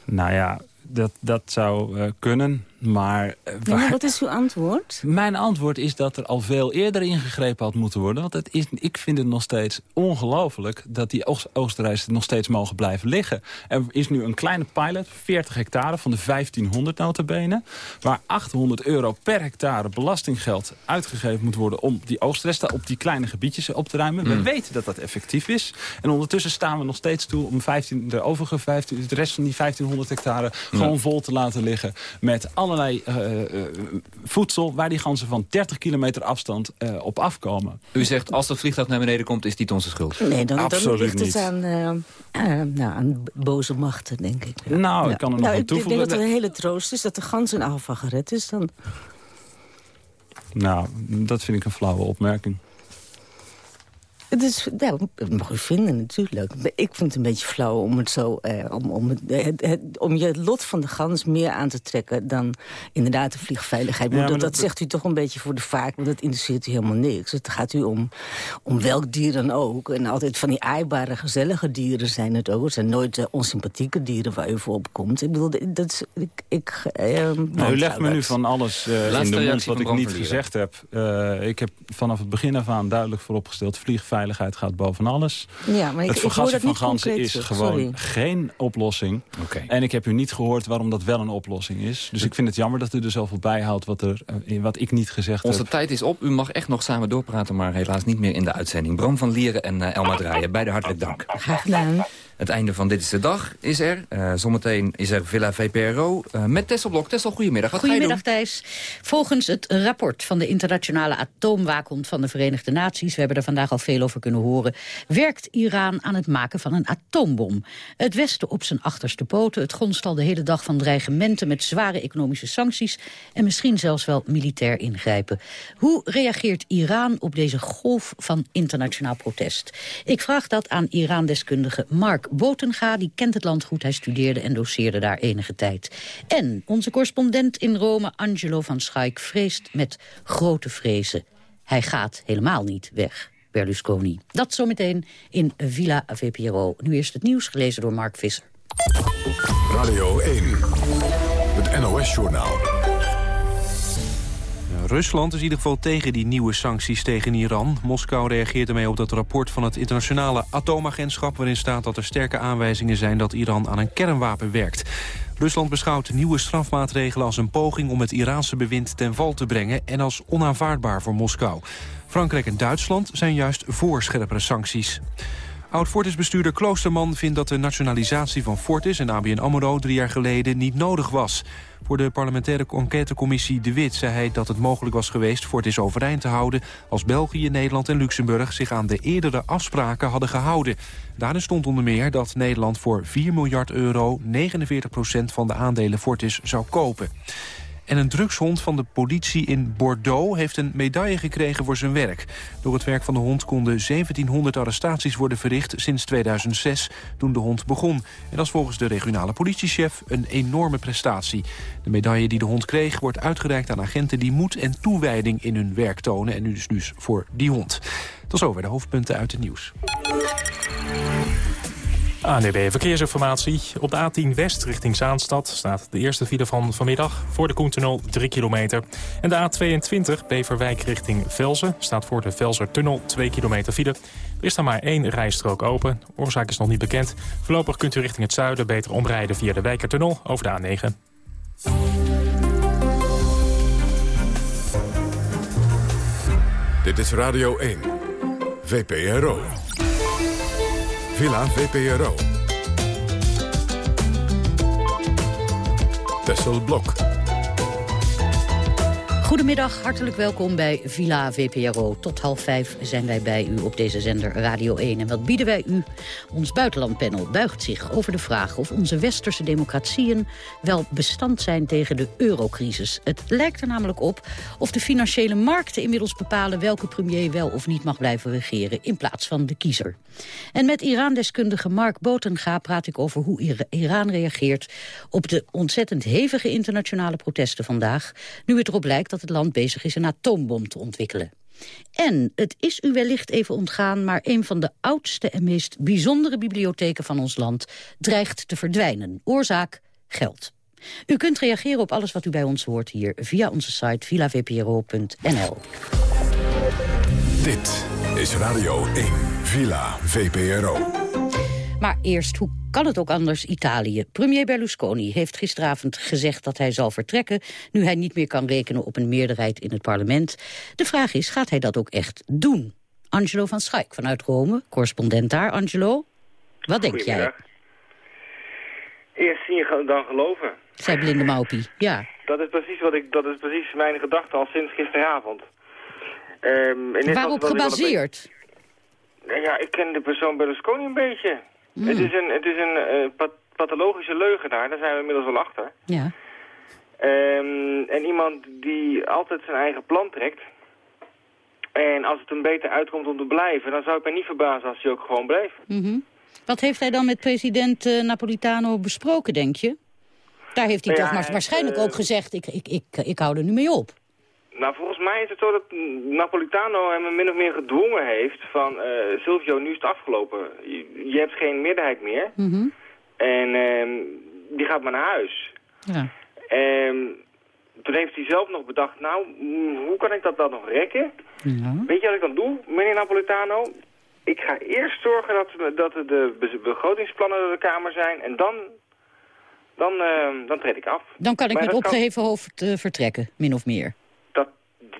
Nou ja, dat, dat zou eh, kunnen, maar... eh, maar wat is uw antwoord? Mijn antwoord is dat er al veel eerder ingegrepen had moeten worden. Want het is, ik vind het nog steeds ongelooflijk dat die oost oostrijsten nog steeds mogen blijven liggen. Er is nu een kleine pilot, 40 hectare van de 1500 notabene... waar 800 euro per hectare belastinggeld uitgegeven moet worden... om die oostresten op die kleine gebiedjes op te ruimen. We Mm. weten dat dat effectief is. En ondertussen staan we nog steeds toe om 15, de overige 15, de rest van die 1500 hectare... gewoon vol te laten liggen met allerlei eh, eh, voedsel... waar die ganzen van 30 kilometer afstand eh, op afkomen. U zegt, als dat vliegtuig naar beneden komt, is niet onze schuld. Nee, dan, dan Absoluut ligt het niet. aan, eh, eh, nou, aan boze machten, denk ik. Ja. Nou, Ja. ik kan er nog nou, aan ik, ik denk toevoegen. dat het een hele troost is dat de gans in geval gered is. Dan. Nou, dat vind ik een flauwe opmerking. Het is, ja, dat mag u vinden natuurlijk. Ik vind het een beetje flauw om, het zo, eh, om, om, het, het, het- om je het lot van de gans meer aan te trekken... dan inderdaad de vliegveiligheid. Maar Ja, maar dat, dat- dat zegt u toch een beetje voor de vaak, want dat interesseert u helemaal niks. Het gaat u om, om welk dier dan ook. En altijd van die aaibare, gezellige dieren zijn het ook. Het zijn nooit eh, onsympathieke dieren waar u voor opkomt. Ik bedoel, dat is... Ik, ik, eh, Nou, u wantrouw legt me nu van alles eh, in de mond wat ik niet gezegd heb. Eh, ik heb vanaf het begin af aan duidelijk vooropgesteld... vliegveiligheid gaat boven alles. Ja, maar ik, het vergassen dat van niet ganzen concreet is gewoon sorry. geen oplossing. En ik heb u niet gehoord waarom dat wel een oplossing is. Dus ik vind het jammer dat u er zoveel bijhoudt wat, er, eh, wat ik niet gezegd Onze heb. tijd is op. U mag echt nog samen doorpraten, maar helaas niet meer in de uitzending. Bram van Lieren en eh, Elma Draaien, beide hartelijk dank. Graag gedaan. Het einde van Dit is de Dag is er. Eh, zometeen is er Villa VPRO eh, met Tessel Blok. Tessel, goedemiddag. Wat Goedemiddag ga je doen? Thijs. Volgens het rapport van de internationale atoomwaakhond van de Verenigde Naties... we hebben er vandaag al veel over kunnen horen... werkt Iran aan het maken van een atoombom. Het Westen op zijn achterste poten. Het gonst al de hele dag van dreigementen met zware economische sancties... en misschien zelfs wel militair ingrijpen. Hoe reageert Iran op deze golf van internationaal protest? Ik vraag dat aan Iran-deskundige Mark Botenga. Die kent het land goed, hij studeerde en doseerde daar enige tijd. En onze correspondent in Rome, Angelo van Schaik, vreest met grote vrezen. Hij gaat helemaal niet weg, Berlusconi. Dat zometeen in Villa VPRO. Nu eerst het nieuws, gelezen door Mark Visser. Radio 1, het NOS-journaal. Rusland is in ieder geval tegen die nieuwe sancties tegen Iran. Moskou reageert ermee op dat rapport van het internationale atoomagentschap... waarin staat dat er sterke aanwijzingen zijn dat Iran aan een kernwapen werkt. Rusland beschouwt nieuwe strafmaatregelen als een poging om het Iraanse bewind ten val te brengen... en als onaanvaardbaar voor Moskou. Frankrijk en Duitsland zijn juist voor scherpere sancties. Oud-Fortis-bestuurder Kloosterman vindt dat de nationalisatie van Fortis en ABN AMRO drie jaar geleden niet nodig was. Voor de parlementaire enquêtecommissie De Wit zei hij dat het mogelijk was geweest Fortis overeind te houden als België, Nederland en Luxemburg zich aan de eerdere afspraken hadden gehouden. Daarin stond onder meer dat Nederland voor 4 miljard euro 49% van de aandelen Fortis zou kopen. En een drugshond van de politie in Bordeaux heeft een medaille gekregen voor zijn werk. Door het werk van de hond konden 1700 arrestaties worden verricht sinds 2006, toen de hond begon. En dat is volgens de regionale politiechef een enorme prestatie. De medaille die de hond kreeg wordt uitgereikt aan agenten die moed en toewijding in hun werk tonen. En nu dus, dus voor die hond. Tot zover de hoofdpunten uit het nieuws. ANDB Verkeersinformatie. Op de A10 West richting Zaanstad staat de eerste file van vanmiddag. Voor de Koentunnel 3 kilometer. En de A22 Beverwijk richting Velzen staat voor de Velzertunnel 2 kilometer file. Er is daar maar één rijstrook open. Oorzaak is nog niet bekend. Voorlopig kunt u richting het zuiden beter omrijden via de Wijkertunnel over de A9. Dit is Radio 1, VPRO. Villa VPRO. Tessel Blok. Goedemiddag, hartelijk welkom bij Villa VPRO. Tot half vijf zijn wij bij u op deze zender Radio 1. En wat bieden wij u? Ons buitenlandpanel buigt zich over de vraag... of onze westerse democratieën wel bestand zijn tegen de eurocrisis. Het lijkt er namelijk op of de financiële markten inmiddels bepalen... welke premier wel of niet mag blijven regeren in plaats van de kiezer. En met Iran-deskundige Mark Botenga praat ik over hoe Ira- Iran reageert... op de ontzettend hevige internationale protesten vandaag... nu het erop lijkt dat het land bezig is een atoombom te ontwikkelen. En het is u wellicht even ontgaan, maar een van de oudste en meest bijzondere bibliotheken van ons land dreigt te verdwijnen. Oorzaak geld. U kunt reageren op alles wat u bij ons hoort hier via onze site villavpro.nl. Dit is Radio 1, Villa VPRO. Maar eerst, hoe kan het ook anders, Italië? Premier Berlusconi heeft gisteravond gezegd dat hij zal vertrekken... nu hij niet meer kan rekenen op een meerderheid in het parlement. De vraag is, gaat hij dat ook echt doen? Angelo van Schaik vanuit Rome, correspondent daar. Angelo, wat denk jij? Eerst zien je dan geloven. Zei blinde Maupie, ja. Dat is precies wat ik. Dat is precies mijn gedachte al sinds gisteravond. Ehm, eerste Waarop ik gebaseerd? Nou ja, ik ken de persoon Berlusconi een beetje. Hmm. Het is een, het is een eh, pat- pathologische leugenaar, daar zijn we inmiddels wel achter. Ja. Ehm, en iemand die altijd zijn eigen plan trekt. En als het hem beter uitkomt om te blijven, dan zou ik me niet verbazen als hij ook gewoon bleef. Mhm. Wat heeft hij dan met president eh, Napolitano besproken, denk je? Daar heeft hij Ja, toch waarschijnlijk heeft, ook gezegd, ik, ik, ik, ik hou er nu mee op. Nou, volgens mij is het zo dat Napolitano hem min of meer gedwongen heeft van... eh Silvio, nu is het afgelopen. Je, je hebt geen meerderheid meer. Mhm. En ehm, die gaat maar naar huis. Ja. En toen heeft hij zelf nog bedacht, nou, mm, hoe kan ik dat dan nog rekken? Weet je wat ik dan doe, meneer Napolitano? Ik ga eerst zorgen dat, dat de be- begrotingsplannen door de Kamer zijn en dan, dan, ehm, dan treed ik af. Dan kan ik Maar met dat kan- opgeheven hoofd eh, vertrekken, min of meer.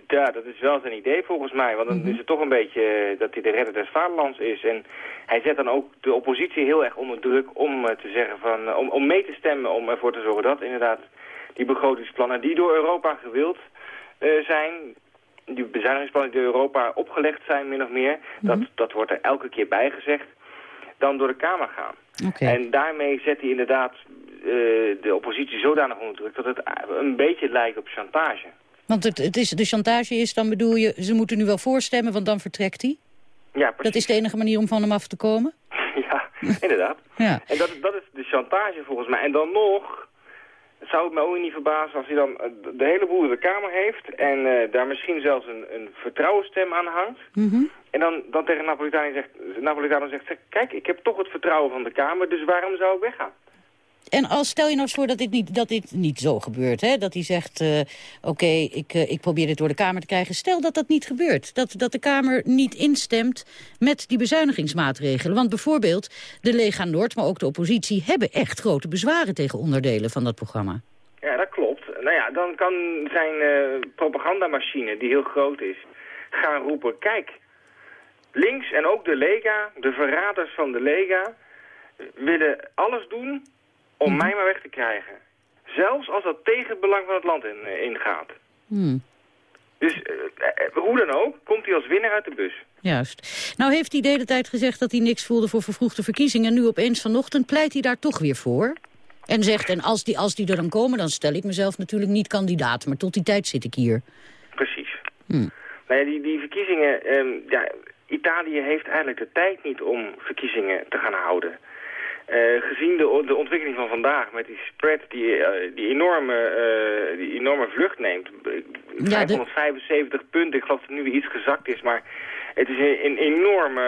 Ja, dat is wel zijn idee volgens mij. Want dan Mhm. is het toch een beetje eh, dat hij de redder des vaderlands is. En hij zet dan ook de oppositie heel erg onder druk om eh, te zeggen van, eh, om, om mee te stemmen om ervoor te zorgen dat inderdaad die begrotingsplannen die door Europa gewild zijn, die bezuinigingsplannen die door Europa opgelegd zijn, min of meer, dat, dat wordt er elke keer bij gezegd, dan door de Kamer gaan. En daarmee zet hij inderdaad de oppositie zodanig onder druk dat het een beetje lijkt op chantage. Want het, het is, de chantage is, dan bedoel je, ze moeten nu wel voorstemmen, want dan vertrekt hij? Ja, precies. Dat is de enige manier om van hem af te komen? Ja, inderdaad. Ja. En dat, dat is de chantage volgens mij. En dan nog zou het me ook niet verbazen als hij dan eh, de hele boel in de Kamer heeft... en eh, daar misschien zelfs een, een vertrouwensstem aan hangt. Mhm. En dan, dan tegen Napolitano zegt, Napolitano zegt... kijk, ik heb toch het vertrouwen van de Kamer, dus waarom zou ik weggaan? En als stel je nou eens voor dat dit niet, dat dit niet zo gebeurt. Hè? Dat hij zegt, eh, oké, ik, eh, ik probeer dit door de Kamer te krijgen. Stel dat dat niet gebeurt. Dat, dat de Kamer niet instemt met die bezuinigingsmaatregelen. Want bijvoorbeeld de Lega Noord, maar ook de oppositie... hebben echt grote bezwaren tegen onderdelen van dat programma. Ja, dat klopt. Nou ja, dan kan zijn eh, propagandamachine, die heel groot is, gaan roepen... kijk, links en ook de Lega, de verraders van de Lega... willen alles doen om mij maar weg te krijgen. Zelfs als dat tegen het belang van het land in, eh, ingaat. Hmm. Dus eh, eh, hoe dan ook, komt hij als winnaar uit de bus. Juist. Nou heeft hij de hele tijd gezegd dat hij niks voelde voor vervroegde verkiezingen. Nu opeens vanochtend pleit hij daar toch weer voor. En zegt, en als die, als die er dan komen, dan stel ik mezelf natuurlijk niet kandidaat. Maar tot die tijd zit ik hier. Precies. Hm. Nou ja, die, die verkiezingen, ehm, ja, Italië heeft eigenlijk de tijd niet om verkiezingen te gaan houden. Eh, gezien de, de ontwikkeling van vandaag met die spread die, eh, die, enorme, eh, die enorme vlucht neemt. de- 575 punten, ik geloof dat het nu weer iets gezakt is, maar het is een, een enorme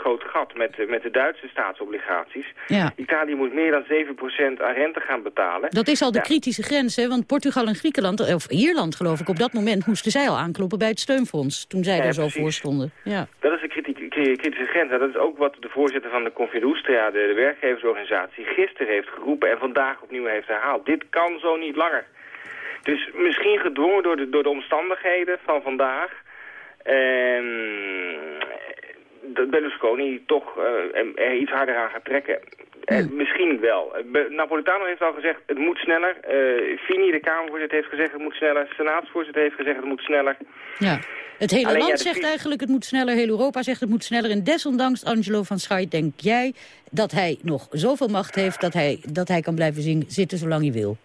groot gat met, met de Duitse staatsobligaties. Ja. Italië moet meer dan 7% aan rente gaan betalen. Dat is al de Ja. kritische grens, hè? want Portugal en Griekenland, of Ierland geloof ik... op dat moment moesten zij al aankloppen bij het steunfonds... toen zij Ja, er zo voor stonden. Ja. Dat is kritische grens. En dat is ook wat de voorzitter van de Confindustria, de, de werkgeversorganisatie, gisteren heeft geroepen en vandaag opnieuw heeft herhaald. Dit kan zo niet langer. Dus misschien gedwongen door de, door de omstandigheden van vandaag. ehm, dat Berlusconi toch eh, er iets harder aan gaat trekken. Eh, misschien wel. Eh, Napolitano heeft al gezegd, het moet sneller. Eh, Fini, de Kamervoorzitter, heeft gezegd, het moet sneller. Senaatsvoorzitter heeft gezegd, het moet sneller. ja. Het hele Alleen, land zegt eigenlijk het moet sneller, heel Europa zegt het moet sneller. En desondanks, Angelo van Schaik, denk jij dat hij nog zoveel macht heeft... dat hij, dat hij kan blijven zitten zolang hij wil?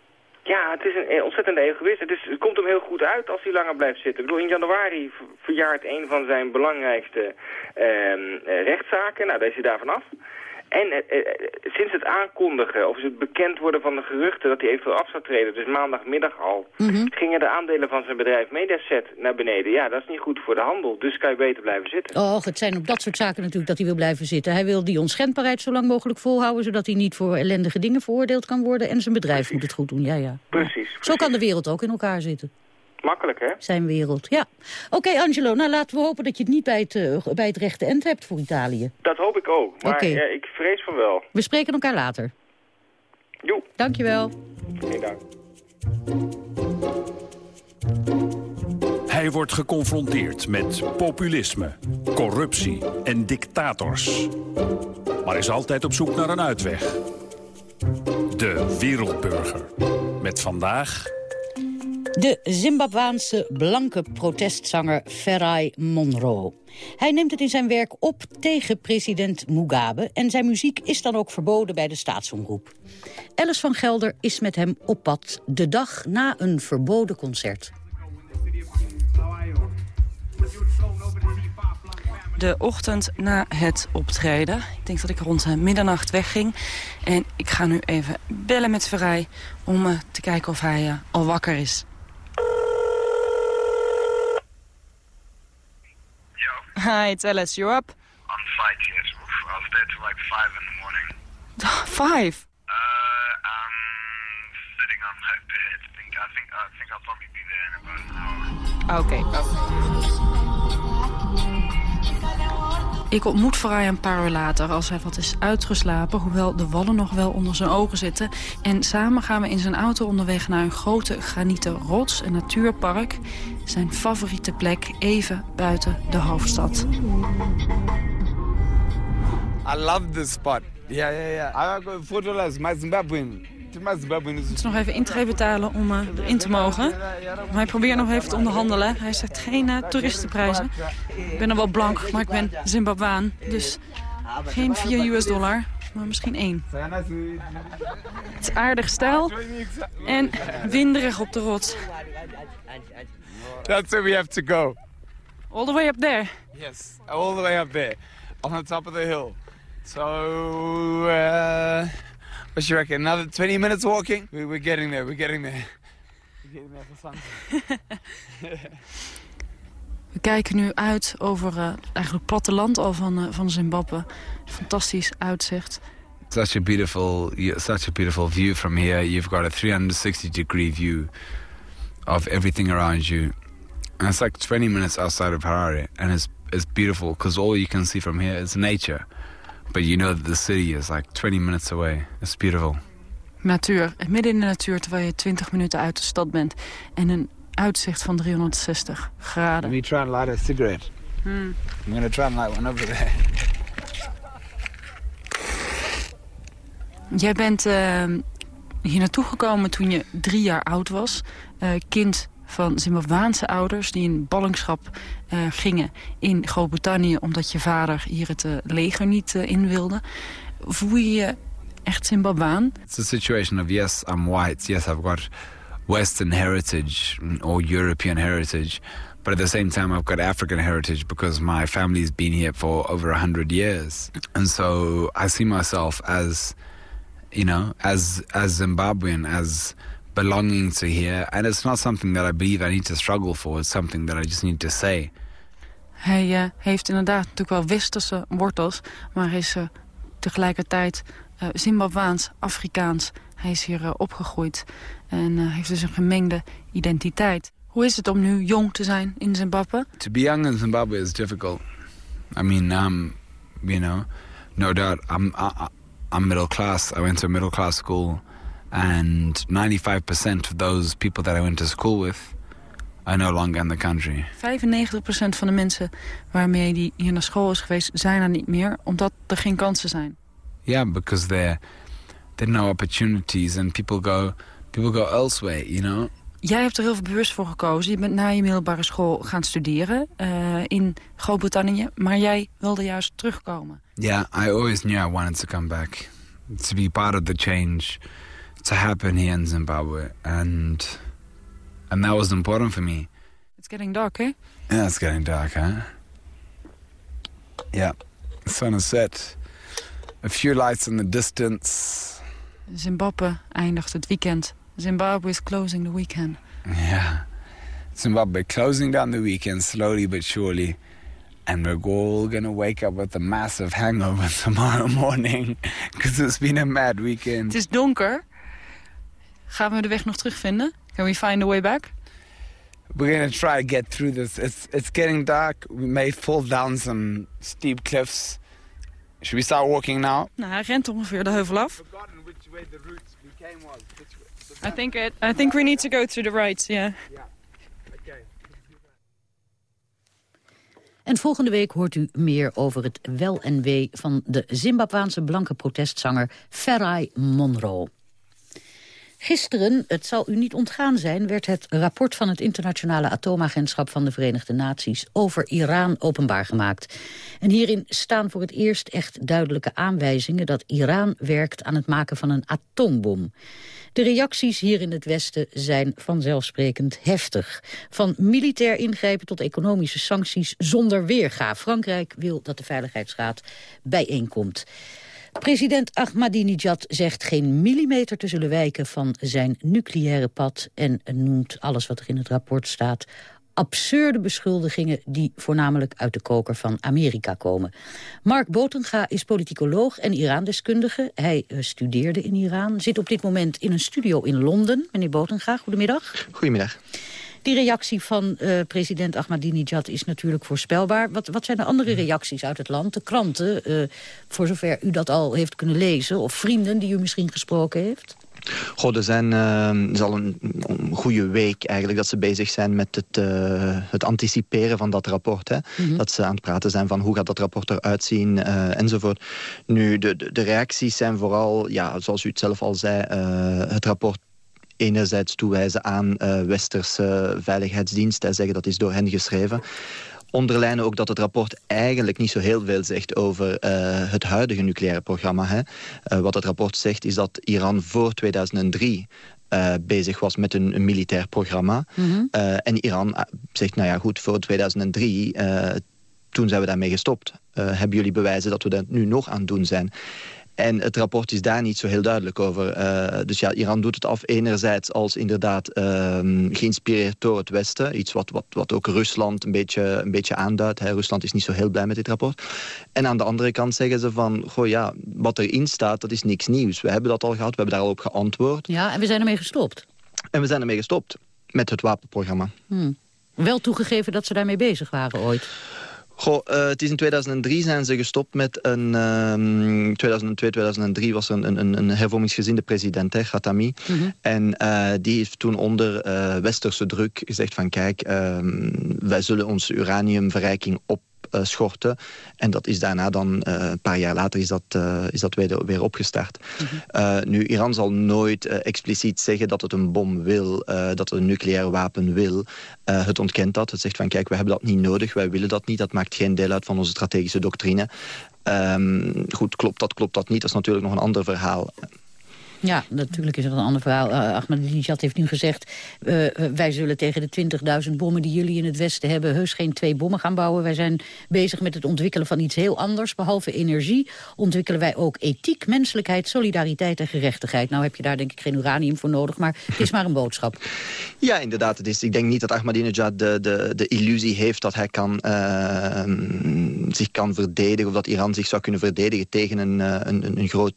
Ja, het is een ontzettende egoïst. Het, is, het komt hem heel goed uit als hij langer blijft zitten. Ik bedoel, in januari verjaart een van zijn belangrijkste ehm, eh, rechtszaken. Nou, daar is hij daarvan af. En eh, eh, sinds het aankondigen, of het bekend worden van de geruchten dat hij eventueel af zou treden, dus maandagmiddag al, Mhm. gingen de aandelen van zijn bedrijf Mediaset naar beneden. Ja, dat is niet goed voor de handel, dus kan je beter blijven zitten. Och, het zijn op dat soort zaken natuurlijk dat hij wil blijven zitten. Hij wil die onschendbaarheid zo lang mogelijk volhouden... zodat hij niet voor ellendige dingen veroordeeld kan worden. En zijn bedrijf moet het goed doen, ja, ja. Precies. Zo kan de wereld ook in elkaar zitten. Makkelijk, hè? Zijn wereld, ja. Oké, Angelo, nou laten we hopen dat je het niet bij het, eh, bij het rechte eind hebt voor Italië. Dat hoop ik ook, maar Oké. ja, ik vrees van wel. We spreken elkaar later. Joe. Dankjewel. Geen dank. Hij wordt geconfronteerd met populisme, corruptie en dictators. Maar is altijd op zoek naar een uitweg. De Wereldburger. Met vandaag... De Zimbabwaanse blanke protestzanger Ferrai Monroe. Hij neemt het in zijn werk op tegen president Mugabe... en zijn muziek is dan ook verboden bij de staatsomroep. Alice van Gelder is met hem op pad de dag na een verboden concert. de ochtend na het optreden. Ik denk dat ik rond uh, middernacht wegging. En ik ga nu even bellen met Verrij om uh, te kijken of hij uh, al wakker is. Hi, it's Alice. You up? On site, yes. I was there till like 5 in the morning. Five? Uh, I'm sitting on my bed. I think, I think, I think I'll probably be there in about an hour. Oké. Ik ontmoet Faraj een paar uur later als hij wat is uitgeslapen... hoewel de wallen nog wel onder zijn ogen zitten. En samen gaan we in zijn auto onderweg naar een grote granieten rots... een natuurpark, zijn favoriete plek even buiten de hoofdstad. I love this spot. Yeah, yeah, yeah. I got photo as my Zimbabwean. Ik moet nog even intree betalen om uh, erin te mogen. Maar hij probeert nog even te onderhandelen. Hij zegt geen uh, toeristenprijzen. Ik ben er wel blank, maar ik ben Zimbabwaan. Dus geen 4 US dollar, maar misschien één. Het is aardig stijl en winderig op de rots. That's where we have to go. All the way up there? Yes, all the way up there. On the top of the hill. So, uh, what you reckon? Another 20 minutes walking? We, we're getting there, we're getting there. We're getting there for sunset. We kijken nu uit over uh, eigenlijk het platteland al van, uh, van Zimbabwe. Fantastisch uitzicht. Such a beautiful, such a beautiful view from here. You've got a 360 degree view of everything around you. And it's like 20 minutes outside of Harare. And it's, it's beautiful because all you can see from here is nature. But you know that the city is like 20 minutes away. It's beautiful. Natuur. Midden in de natuur terwijl je 20 minuten uit de stad bent. En een uitzicht van 360 graden. Let me try and light a cigarette. Hmm. I'm going to try and light one over there. Jij bent uh, hier naartoe gekomen toen je drie jaar oud was. Uh, kind van Zimbabwaanse ouders die in ballingschap uh, gingen in Groot-Brittannië... omdat je vader hier het uh, leger niet uh, in wilde. Voel je je echt Zimbabwaan? It's a situation of yes, I'm white. Yes, I've got Western heritage or European heritage. But at the same time, I've got African heritage because my family's been here for over a hundred years. And so I see myself as, you know, as, as Zimbabwean, as belonging to here. And it's not something that I believe I need to struggle for. It's something that I just need to say. Hij uh, heeft inderdaad natuurlijk wel westerse wortels, maar hij is uh, tegelijkertijd uh, Zimbabwaans, Afrikaans. Hij is hier opgegroeid en heeft dus een gemengde identiteit. Hoe is het om nu jong te zijn in Zimbabwe? To be young in Zimbabwe is difficult. I mean, um, you know, no doubt, I'm, I, I'm middle class. I went to a middle class school. And 95% of those people that I went to school with are no longer in the country. 95% van de mensen waarmee die hier naar school is geweest zijn er niet meer, omdat er geen kansen zijn. Yeah, because there there are no opportunities and people go people go elsewhere, you know. Jij hebt er heel veel bewust voor gekozen. Je bent na je middelbare school gaan studeren uh, in Groot-Brittannië, maar jij wilde juist terugkomen. Yeah, I always knew I wanted to come back to be part of the change to happen here in Zimbabwe, and and that was important for me. It's getting dark, eh? Yeah, it's getting dark, huh? Yeah, the sun is set. A few lights in the distance. Zimbabwe eindigt het weekend. Zimbabwe is closing the weekend. Yeah, Zimbabwe closing down the weekend slowly but surely. And we're all gonna wake up with a massive hangover tomorrow morning. Because it's been a mad weekend. Het is donker. Gaan we de weg nog terugvinden? Can we find a way back? We're gonna try to get through this. It's it's getting dark. We may fall down some steep cliffs. Should we start walking now? Nou, hij rent ongeveer de heuvel af. I think it. I think we need to go to the right. Yeah. En volgende week hoort u meer over het wel en wee van de Zimbabwaanse blanke protestzanger Farai Monroe. Gisteren, het zal u niet ontgaan zijn... werd het rapport van het internationale atoomagentschap van de Verenigde Naties... over Iran openbaar gemaakt. En hierin staan voor het eerst echt duidelijke aanwijzingen... dat Iran werkt aan het maken van een atoombom. De reacties hier in het Westen zijn vanzelfsprekend heftig. Van militair ingrijpen tot economische sancties zonder weerga. Frankrijk wil dat de Veiligheidsraad bijeenkomt. President Ahmadinejad zegt geen millimeter te zullen wijken van zijn nucleaire pad... en noemt alles wat er in het rapport staat absurde beschuldigingen die voornamelijk uit de koker van Amerika komen. Mark Botenga is politicoloog en Iran-deskundige. Hij uh, studeerde in Iran, zit op dit moment in een studio in Londen. Meneer Botenga, goedemiddag. Goedemiddag. Die reactie van uh, president Ahmadinejad is natuurlijk voorspelbaar. Wat, wat zijn de andere reacties uit het land? De kranten, uh, voor zover u dat al heeft kunnen lezen... of vrienden die u misschien gesproken heeft? Goh, er zijn uh, is al een, een, goede week eigenlijk dat ze bezig zijn met het, uh, het anticiperen van dat rapport. Hè. Mm -hmm. Dat ze aan het praten zijn van hoe gaat dat rapport eruit zien uh, enzovoort. Nu, de, de, de, reacties zijn vooral, ja, zoals u het zelf al zei, het rapport enerzijds toewijzen aan westerse veiligheidsdiensten en zeggen dat is door hen geschreven onderlijnen ook dat het rapport eigenlijk niet zo heel veel zegt over uh, het huidige nucleaire programma. Hè. Uh, wat het rapport zegt is dat Iran voor 2003 uh, bezig was met een, een militair programma. Mm -hmm. en Iran zegt, nou ja goed, voor 2003, toen zijn we daarmee gestopt. hebben jullie bewijzen dat we dat nu nog aan het doen zijn? En het rapport is daar niet zo heel duidelijk over. Uh, dus ja, Iran doet het af enerzijds als inderdaad uh, geïnspireerd door het Westen. Iets wat, wat, wat ook Rusland een beetje, een beetje aanduidt. Hè. Rusland is niet zo heel blij met dit rapport. En aan de andere kant zeggen ze van... goh ja, wat erin staat, dat is niks nieuws. We hebben dat al gehad, we hebben daar al op geantwoord. Ja, en we zijn ermee gestopt. En we zijn ermee gestopt met het wapenprogramma. Hmm. Wel toegegeven dat ze daarmee bezig waren ooit. Goh, uh, het is in 2003 zijn ze gestopt met een... Um, 2002, 2003 was er een, een, een hervormingsgezinde president, hè, Khatami. Mm -hmm. En uh, die heeft toen onder uh, westerse druk gezegd van... kijk, wij zullen onze uraniumverrijking op schorten. En dat is daarna dan, uh, een paar jaar later, is dat, uh, is dat weer, weer opgestart. Mm -hmm. nu, Iran zal nooit expliciet zeggen dat het een bom wil, dat het een nucleair wapen wil. het ontkent dat. Het zegt van, kijk, we hebben dat niet nodig, wij willen dat niet. Dat maakt geen deel uit van onze strategische doctrine. Um, goed, klopt dat, klopt dat niet? Dat is natuurlijk nog een ander verhaal. Ja, natuurlijk is dat een ander verhaal. Uh, Ahmadinejad heeft nu gezegd... Uh, wij zullen tegen de 20.000 bommen die jullie in het Westen hebben... heus geen twee bommen gaan bouwen. Wij zijn bezig met het ontwikkelen van iets heel anders. Behalve energie ontwikkelen wij ook ethiek, menselijkheid... solidariteit en gerechtigheid. Nou heb je daar denk ik geen uranium voor nodig... maar het is maar een boodschap. Ja, inderdaad. Het is, ik denk niet dat Ahmadinejad de, de, de illusie heeft... dat hij kan, uh, zich kan verdedigen... of dat Iran zich zou kunnen verdedigen tegen een, een, een groot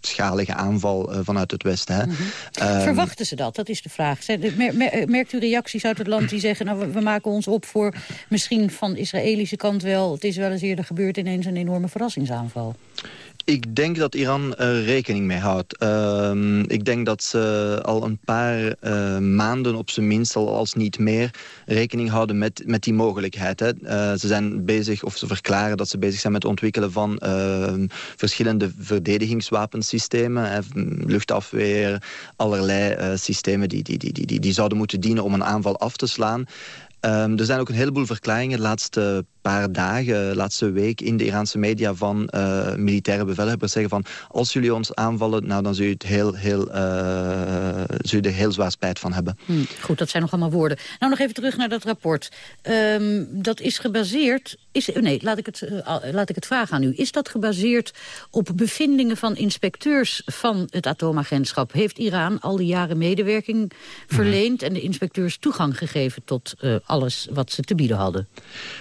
schalige aanval uh, vanuit het Westen. Hè. Mm -hmm. um, Verwachten ze dat? Dat is de vraag. Merkt u reacties uit het land die zeggen... nou, we, we, maken ons op voor misschien van de Israëlische kant wel... het is wel eens eerder gebeurd ineens een enorme verrassingsaanval? Ik denk dat Iran er rekening mee houdt. Uh, ik denk dat ze al een paar uh, maanden op zijn minst, al als niet meer... rekening houden met, met die mogelijkheid. Hè. Uh, ze zijn bezig, of ze verklaren dat ze bezig zijn met het ontwikkelen van ehm, verschillende verdedigingswapensystemen. Luchtafweer, allerlei eh, systemen die, die, die, die, die zouden moeten dienen om een aanval af te slaan. Um, er zijn ook een heleboel verklaringen de laatste paar dagen, laatste week in de Iraanse media van uh, militaire bevelhebbers zeggen van als jullie ons aanvallen, nou dan zul je, het heel, heel, uh, zul je er heel zwaar spijt van hebben. Hm, goed, dat zijn nog allemaal woorden. Nou nog even terug naar dat rapport. Um, dat is gebaseerd, is, nee, laat ik, het, uh, laat ik het vragen aan u. Is dat gebaseerd op bevindingen van inspecteurs van het atoomagentschap? Heeft Iran al die jaren medewerking verleend en de inspecteurs toegang gegeven tot alles wat ze te bieden hadden?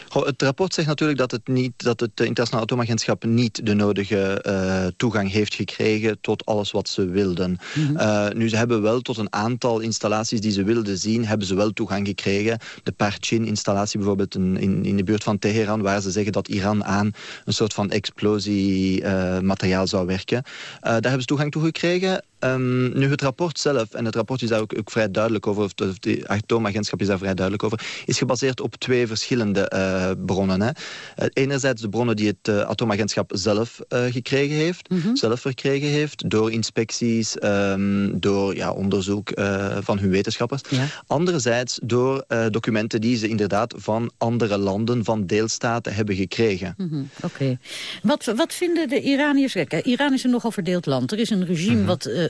Goh, het rapport zegt natuurlijk dat het, niet, dat het internationaal atoomagentschap niet de nodige uh, toegang heeft gekregen tot alles wat ze wilden. Mm -hmm. uh, nu, ze hebben wel tot een aantal installaties die ze wilden zien, hebben ze wel toegang gekregen. De Parchin-installatie bijvoorbeeld in, in, in, de buurt van Teheran, waar ze zeggen dat Iran aan een soort van explosiemateriaal uh, zou werken. daar hebben ze toegang toe gekregen. Ehm, nu, het rapport zelf, en het rapport is daar ook, ook vrij duidelijk over, of de atoomagentschap is daar vrij duidelijk over, is gebaseerd op twee verschillende uh, bronnen. Hè. Uh, enerzijds de bronnen die het uh, atoomagentschap zelf gekregen heeft, mm -hmm. zelf verkregen heeft, door inspecties, um, door ja, onderzoek van hun wetenschappers. Ja. Anderzijds door documenten die ze inderdaad van andere landen, van deelstaten hebben gekregen. Mm -hmm. Oké. Okay. Wat, wat vinden de Iraniërs? Kijk, Iran is een nogal verdeeld land. Er is een regime mm -hmm. wat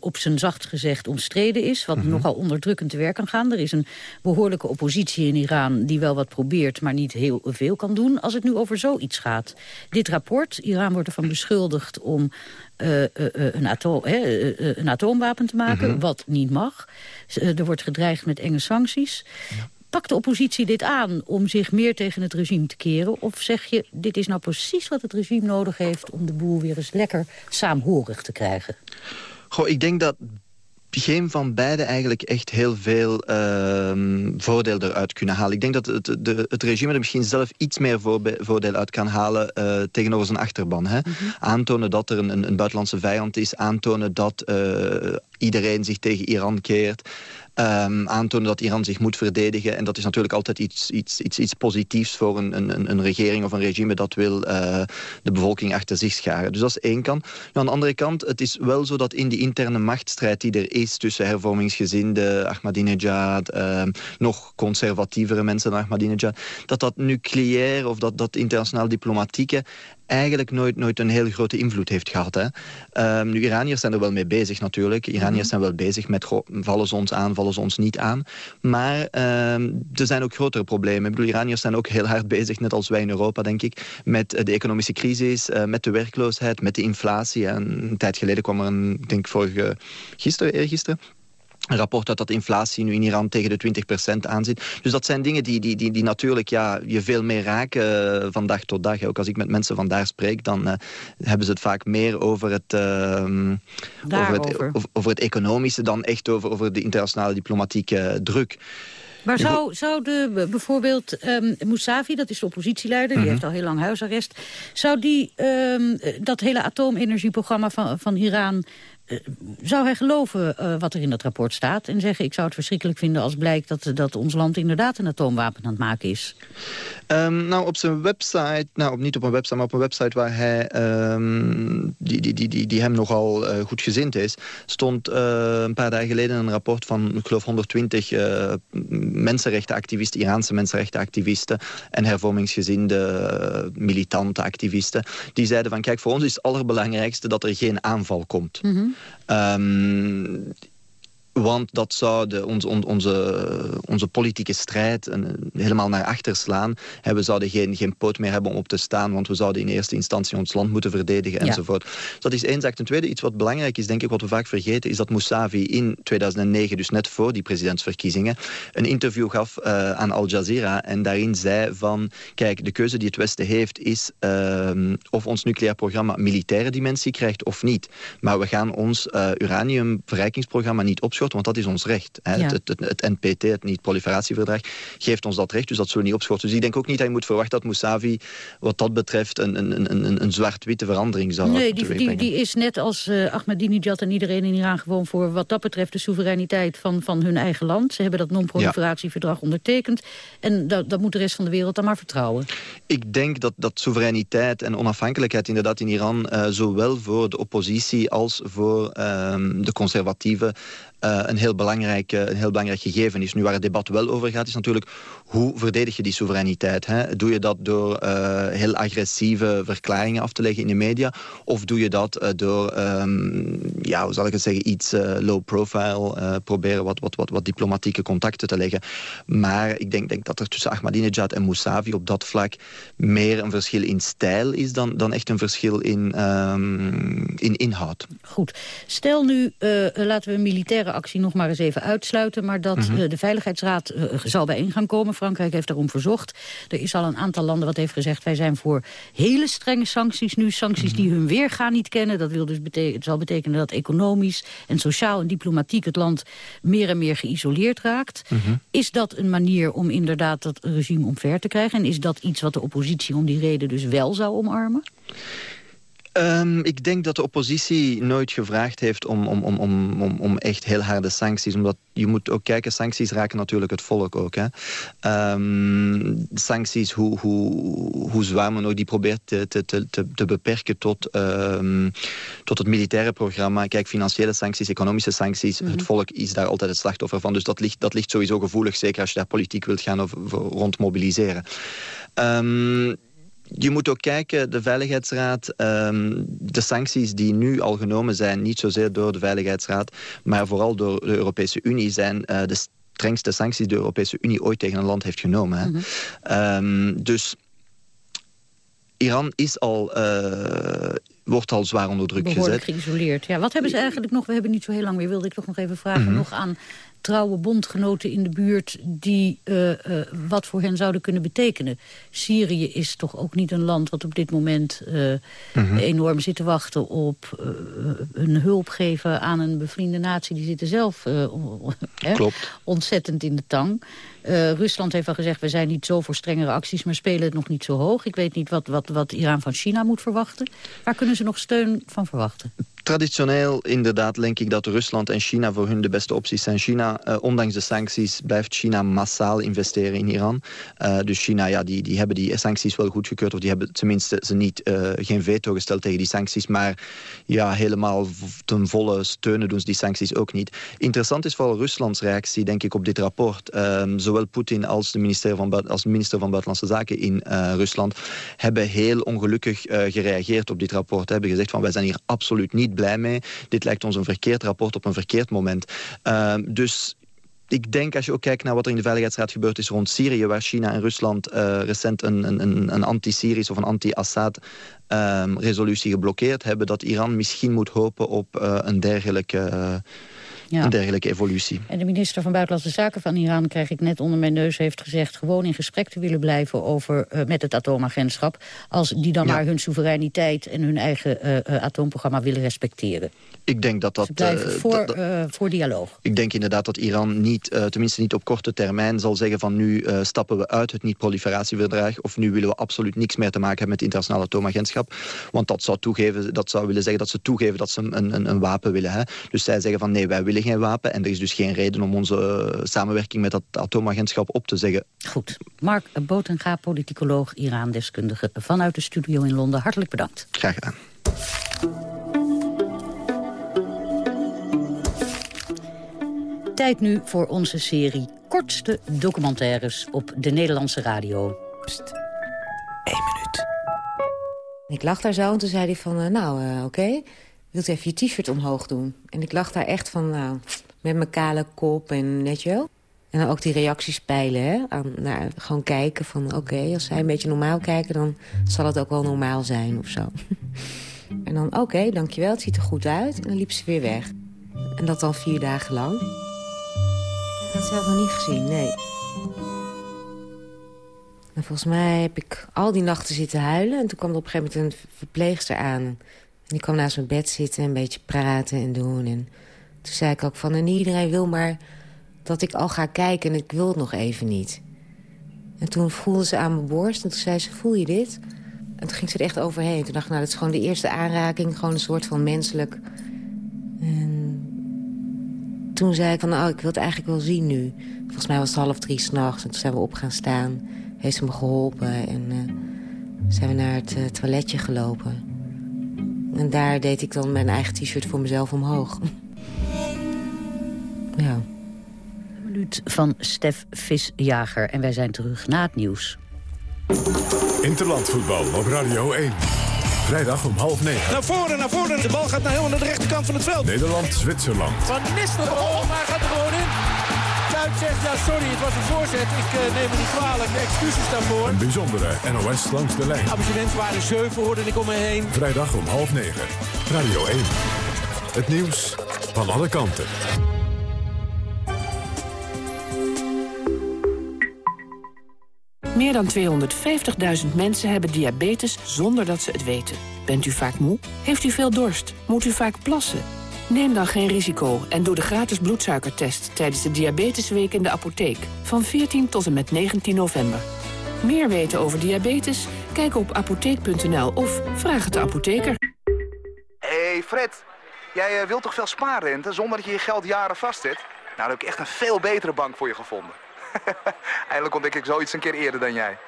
op zijn zacht gezegd omstreden is. Wat -hmm. nogal onderdrukkend te werk kan gaan. Er is een behoorlijke oppositie in Iran die wel wat probeert... maar niet heel veel kan doen als het nu over zoiets gaat. Dit rapport, Iran wordt ervan beschuldigd om... Uh, een, atoom, een, atoomwapen te maken, -hmm. wat niet mag. er wordt gedreigd met enge sancties. Ja. Pakt de oppositie dit aan om zich meer tegen het regime te keren? Of zeg je, dit is nou precies wat het regime nodig heeft... om de boel weer eens lekker saamhorig te krijgen? Goh, ik denk dat geen van beide eigenlijk echt heel veel uh, voordeel eruit kunnen halen. Ik denk dat het, de, het regime er misschien zelf iets meer voordeel uit kan halen uh, tegenover zijn achterban. Hè? Mm -hmm. Aantonen dat er een, een, buitenlandse vijand is, aantonen dat uh, iedereen zich tegen Iran keert. Um, aantonen dat Iran zich moet verdedigen. En dat is natuurlijk altijd iets, iets, iets, iets positiefs voor een, een, een regering of een regime dat wil uh, de bevolking achter zich scharen. Dus dat is één kant. Nu, aan de andere kant, het is wel zo dat in die interne machtsstrijd die er is tussen hervormingsgezinden, Ahmadinejad, uh, nog conservatievere mensen dan Ahmadinejad, dat dat nucleair of dat, dat internationaal diplomatieke eigenlijk nooit, nooit een heel grote invloed heeft gehad. Hè. Um, nu, Iraniërs zijn er wel mee bezig natuurlijk. Iraniërs mm -hmm. zijn wel bezig met vallen ze ons aan, vallen ze ons niet aan. Maar um, er zijn ook grotere problemen. Ik bedoel, Iraniërs zijn ook heel hard bezig, net als wij in Europa, denk ik, met de economische crisis, uh, met de werkloosheid, met de inflatie. En een tijd geleden kwam er een, ik denk vorige, gisteren, eergisteren, een rapport uit dat inflatie nu in Iran tegen de 20% aanzit. Dus dat zijn dingen die, die, die, die natuurlijk ja, je veel meer raken uh, van dag tot dag. Ook als ik met mensen vandaar spreek, dan uh, hebben ze het vaak meer over het, uh, over het, over, over het economische dan echt over, over de internationale diplomatieke druk. Maar zou, zou de, bijvoorbeeld um, Mousavi, dat is de oppositieleider... die -hmm. heeft al heel lang huisarrest... zou die um, dat hele atoomenergieprogramma van, van Iran zou hij geloven uh, wat er in dat rapport staat... en zeggen, ik zou het verschrikkelijk vinden als blijkt... dat, dat ons land inderdaad een atoomwapen aan het maken is? Um, nou, op zijn website, nou, niet op een website, maar op een website waar hij, um, die, die, die, die, die hem nogal uh, goed gezind is, stond uh, een paar dagen geleden een rapport van, ik geloof, 120 uh, mensenrechtenactivisten, Iraanse mensenrechtenactivisten en hervormingsgezinde militante activisten. Die zeiden van, kijk, voor ons is het allerbelangrijkste dat er geen aanval komt. Mm -hmm. Um, want dat zou de, onze, onze, onze politieke strijd een, helemaal naar achter slaan. En we zouden geen, geen poot meer hebben om op te staan, want we zouden in eerste instantie ons land moeten verdedigen enzovoort. Ja. Dus dat is één zaak. Ten tweede, iets wat belangrijk is, denk ik, wat we vaak vergeten, is dat Mousavi in 2009, dus net voor die presidentsverkiezingen, een interview gaf uh, aan Al Jazeera en daarin zei van, kijk, de keuze die het Westen heeft is uh, of ons nucleair programma militaire dimensie krijgt of niet. Maar we gaan ons uh, uraniumverrijkingsprogramma niet opschorten want dat is ons recht. Hè. Ja. Het, het, het, NPT, het niet-proliferatieverdrag, geeft ons dat recht, dus dat zullen we niet opschorten. Dus ik denk ook niet dat je moet verwachten dat Mousavi wat dat betreft een, een, een, een zwart-witte verandering zou Nee, die, die, die, is net als uh, Ahmadinejad en iedereen in Iran gewoon voor wat dat betreft de soevereiniteit van, van hun eigen land. Ze hebben dat non-proliferatieverdrag ja. ondertekend en dat, dat moet de rest van de wereld dan maar vertrouwen. Ik denk dat, dat soevereiniteit en onafhankelijkheid inderdaad in Iran uh, zowel voor de oppositie als voor uh, de conservatieven een, heel belangrijk, uh, een heel belangrijk gegeven is. Nu waar het debat wel over gaat is natuurlijk hoe verdedig je die soevereiniteit? Hè? Doe je dat door uh, heel agressieve verklaringen af te leggen in de media? Of doe je dat door, um, ja, hoe zal ik het zeggen, iets low profile, proberen wat, wat, wat, wat diplomatieke contacten te leggen. Maar ik denk, denk dat er tussen Ahmadinejad en Mousavi op dat vlak meer een verschil in stijl is dan, dan echt een verschil in, um, in inhoud. Goed. Stel nu, laten we een militaire actie nog maar eens even uitsluiten... maar dat -hmm. uh, de Veiligheidsraad uh, zal bijeen gaan komen. Frankrijk heeft daarom verzocht. Er is al een aantal landen wat heeft gezegd... wij zijn voor hele strenge sancties nu. Sancties die hun weerga niet kennen. Dat wil dus bete het zal betekenen dat economisch en sociaal en diplomatiek... het land meer en meer geïsoleerd raakt. -hmm. Is dat een manier om inderdaad dat regime omver te krijgen? En is dat iets wat de oppositie om die reden dus wel zou omarmen? Um, ik denk dat de oppositie nooit gevraagd heeft om, om, om, om, om, om echt heel harde sancties. Omdat je moet ook kijken, sancties raken natuurlijk het volk ook. Hè. Um, sancties, hoe, hoe, hoe zwaar men ook die probeert te, te, te, te beperken tot, um, tot het militaire programma. Kijk, financiële sancties, economische sancties. Mm -hmm. Het volk is daar altijd het slachtoffer van. Dus dat ligt, dat ligt sowieso gevoelig, zeker als je daar politiek wilt gaan of, rond mobiliseren. Je moet ook kijken, de Veiligheidsraad, um, de sancties die nu al genomen zijn, niet zozeer door de Veiligheidsraad, maar vooral door de Europese Unie, zijn uh, de strengste sancties die de Europese Unie ooit tegen een land heeft genomen. Hè. Mm -hmm. um, dus Iran is al, uh, wordt al zwaar onder druk Behoorlijk gezet. geïsoleerd. Ja, wat hebben ze eigenlijk nog, we hebben niet zo heel lang meer, wilde ik toch nog even vragen, mm -hmm. nog aan trouwe bondgenoten in de buurt... die uh, uh, wat voor hen zouden kunnen betekenen. Syrië is toch ook niet een land wat op dit moment uh, mm -hmm. enorm zit te wachten... op een hulp geven aan een bevriende natie. Die zitten zelf ontzettend in de tang. Rusland heeft al gezegd, we zijn niet zo voor strengere acties... maar spelen het nog niet zo hoog. Ik weet niet wat, wat, wat Iran van China moet verwachten. Waar kunnen ze nog steun van verwachten? Traditioneel inderdaad denk ik dat Rusland en China voor hun de beste opties zijn. China, uh, ondanks de sancties, blijft China massaal investeren in Iran. Uh, dus China, ja, die, die hebben die sancties wel goedgekeurd. Of die hebben tenminste ze niet, uh, geen veto gesteld tegen die sancties. Maar ja, helemaal ten volle steunen doen ze die sancties ook niet. Interessant is vooral Ruslands reactie, denk ik, op dit rapport. zowel Poetin als de, minister van, als minister van Buitenlandse Zaken in Rusland... hebben heel ongelukkig gereageerd op dit rapport. Hebben gezegd van, wij zijn hier absoluut niet blij mee. Dit lijkt ons een verkeerd rapport op een verkeerd moment. Uh, dus ik denk als je ook kijkt naar wat er in de Veiligheidsraad gebeurd is rond Syrië... waar China en Rusland uh, recent een, een, een anti-Syrisch of een anti-Assad um, resolutie geblokkeerd hebben... dat Iran misschien moet hopen op uh, een dergelijke... Ja. een dergelijke evolutie. En de minister van Buitenlandse Zaken van Iran, krijg ik net onder mijn neus, heeft gezegd gewoon in gesprek te willen blijven over, uh, met het atoomagentschap. Als die dan ja. maar hun soevereiniteit en hun eigen uh, atoomprogramma willen respecteren. Ik denk dat dat... Ze blijven voor, dat, voor dialoog. Ik denk inderdaad dat Iran niet, tenminste niet op korte termijn... zal zeggen van nu stappen we uit het niet-proliferatieverdrag... of nu willen we absoluut niks meer te maken hebben met het internationale atoomagentschap. Want dat zou, toegeven, dat zou willen zeggen dat ze toegeven dat ze een, een, een wapen willen. Hè? Dus zij zeggen van nee, wij willen geen wapen... en er is dus geen reden om onze samenwerking met dat atoomagentschap op te zeggen. Goed. Mark Botenga, politicoloog, Iran-deskundige... vanuit de studio in Londen. Hartelijk bedankt. Graag gedaan. Tijd nu voor onze serie kortste documentaires op de Nederlandse radio. Pst, één minuut. Ik lag daar zo en toen zei hij van, uh, nou, uh, oké, okay. Wilt even je t-shirt omhoog doen? En ik lag daar echt van, nou, met mijn kale kop en net wel. En dan ook die reacties peilen, hè? Aan, nou, gewoon kijken van, oké, als zij een beetje normaal kijken... dan zal het ook wel normaal zijn of zo. en dan, oké, dankjewel, het ziet er goed uit. En dan liep ze weer weg. En dat dan vier dagen lang. Ik had zelf nog niet gezien, nee. En volgens mij heb ik al die nachten zitten huilen. En toen kwam er op een gegeven moment een verpleegster aan. En die kwam naast mijn bed zitten en een beetje praten en doen. En toen zei ik ook van, en iedereen wil maar dat ik al ga kijken... en ik wil het nog even niet. En toen voelde ze aan mijn borst en toen zei ze, voel je dit? En toen ging ze er echt overheen. Toen dacht ik, nou, dat is gewoon de eerste aanraking. Gewoon een soort van menselijk... En toen zei ik van, nou, ik wil het eigenlijk wel zien nu. Volgens mij was het half drie s'nachts en toen zijn we op gaan staan. Heeft ze me geholpen en uh, zijn we naar het uh, toiletje gelopen. En daar deed ik dan mijn eigen t-shirt voor mezelf omhoog. ja. Een minuut van Stef Visjager en wij zijn terug na het nieuws. Interlandvoetbal op Radio 1. Vrijdag om half negen. Naar voren, naar voren. De bal gaat naar helemaal naar de rechterkant van het veld. Nederland-Zwitserland. Van Nistelrooy, oh, maar Ja sorry, het was een voorzet. Ik uh, neem me niet kwalijk. Excuses daarvoor. Een bijzondere NOS langs de lijn. Amusementen waren zeven, hoorde ik om me heen. Vrijdag om half negen. Radio 1. Het nieuws van alle kanten. Meer dan 250.000 mensen hebben diabetes zonder dat ze het weten. Bent u vaak moe? Heeft u veel dorst? Moet u vaak plassen? Neem dan geen risico en doe de gratis bloedsuikertest... tijdens de Diabetesweek in de apotheek. Van 14 tot en met 19 november. Meer weten over diabetes? Kijk op apotheek.nl of vraag het de apotheker. hey Fred, jij eh, wilt toch veel spaarrente zonder dat je je geld jaren vastzet? Nou, dan heb ik echt een veel betere bank voor je gevonden. Eindelijk ontdek ik zoiets een keer eerder dan jij.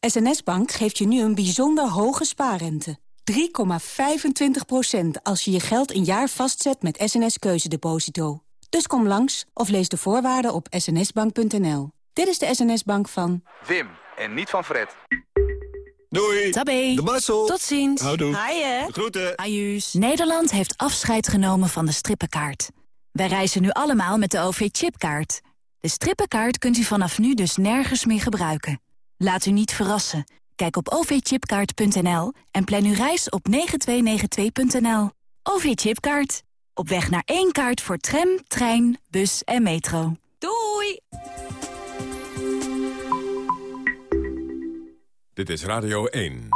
SNS Bank geeft je nu een bijzonder hoge spaarrente. 3,25% als je je geld een jaar vastzet met SNS Keuzedeposito. Dus kom langs of lees de voorwaarden op snsbank.nl. Dit is de SNS Bank van... Wim, en niet van Fred. Doei. Tabé. De Marcel. Tot ziens. Houdoe. Haaien. Groeten. Ajuus. Nederland heeft afscheid genomen van de strippenkaart. Wij reizen nu allemaal met de OV-chipkaart. De strippenkaart kunt u vanaf nu dus nergens meer gebruiken. Laat u niet verrassen. Kijk op ovchipkaart.nl en plan uw reis op 9292.nl. OV-chipkaart. Op weg naar één kaart voor tram, trein, bus en metro. Doei! Dit is Radio 1.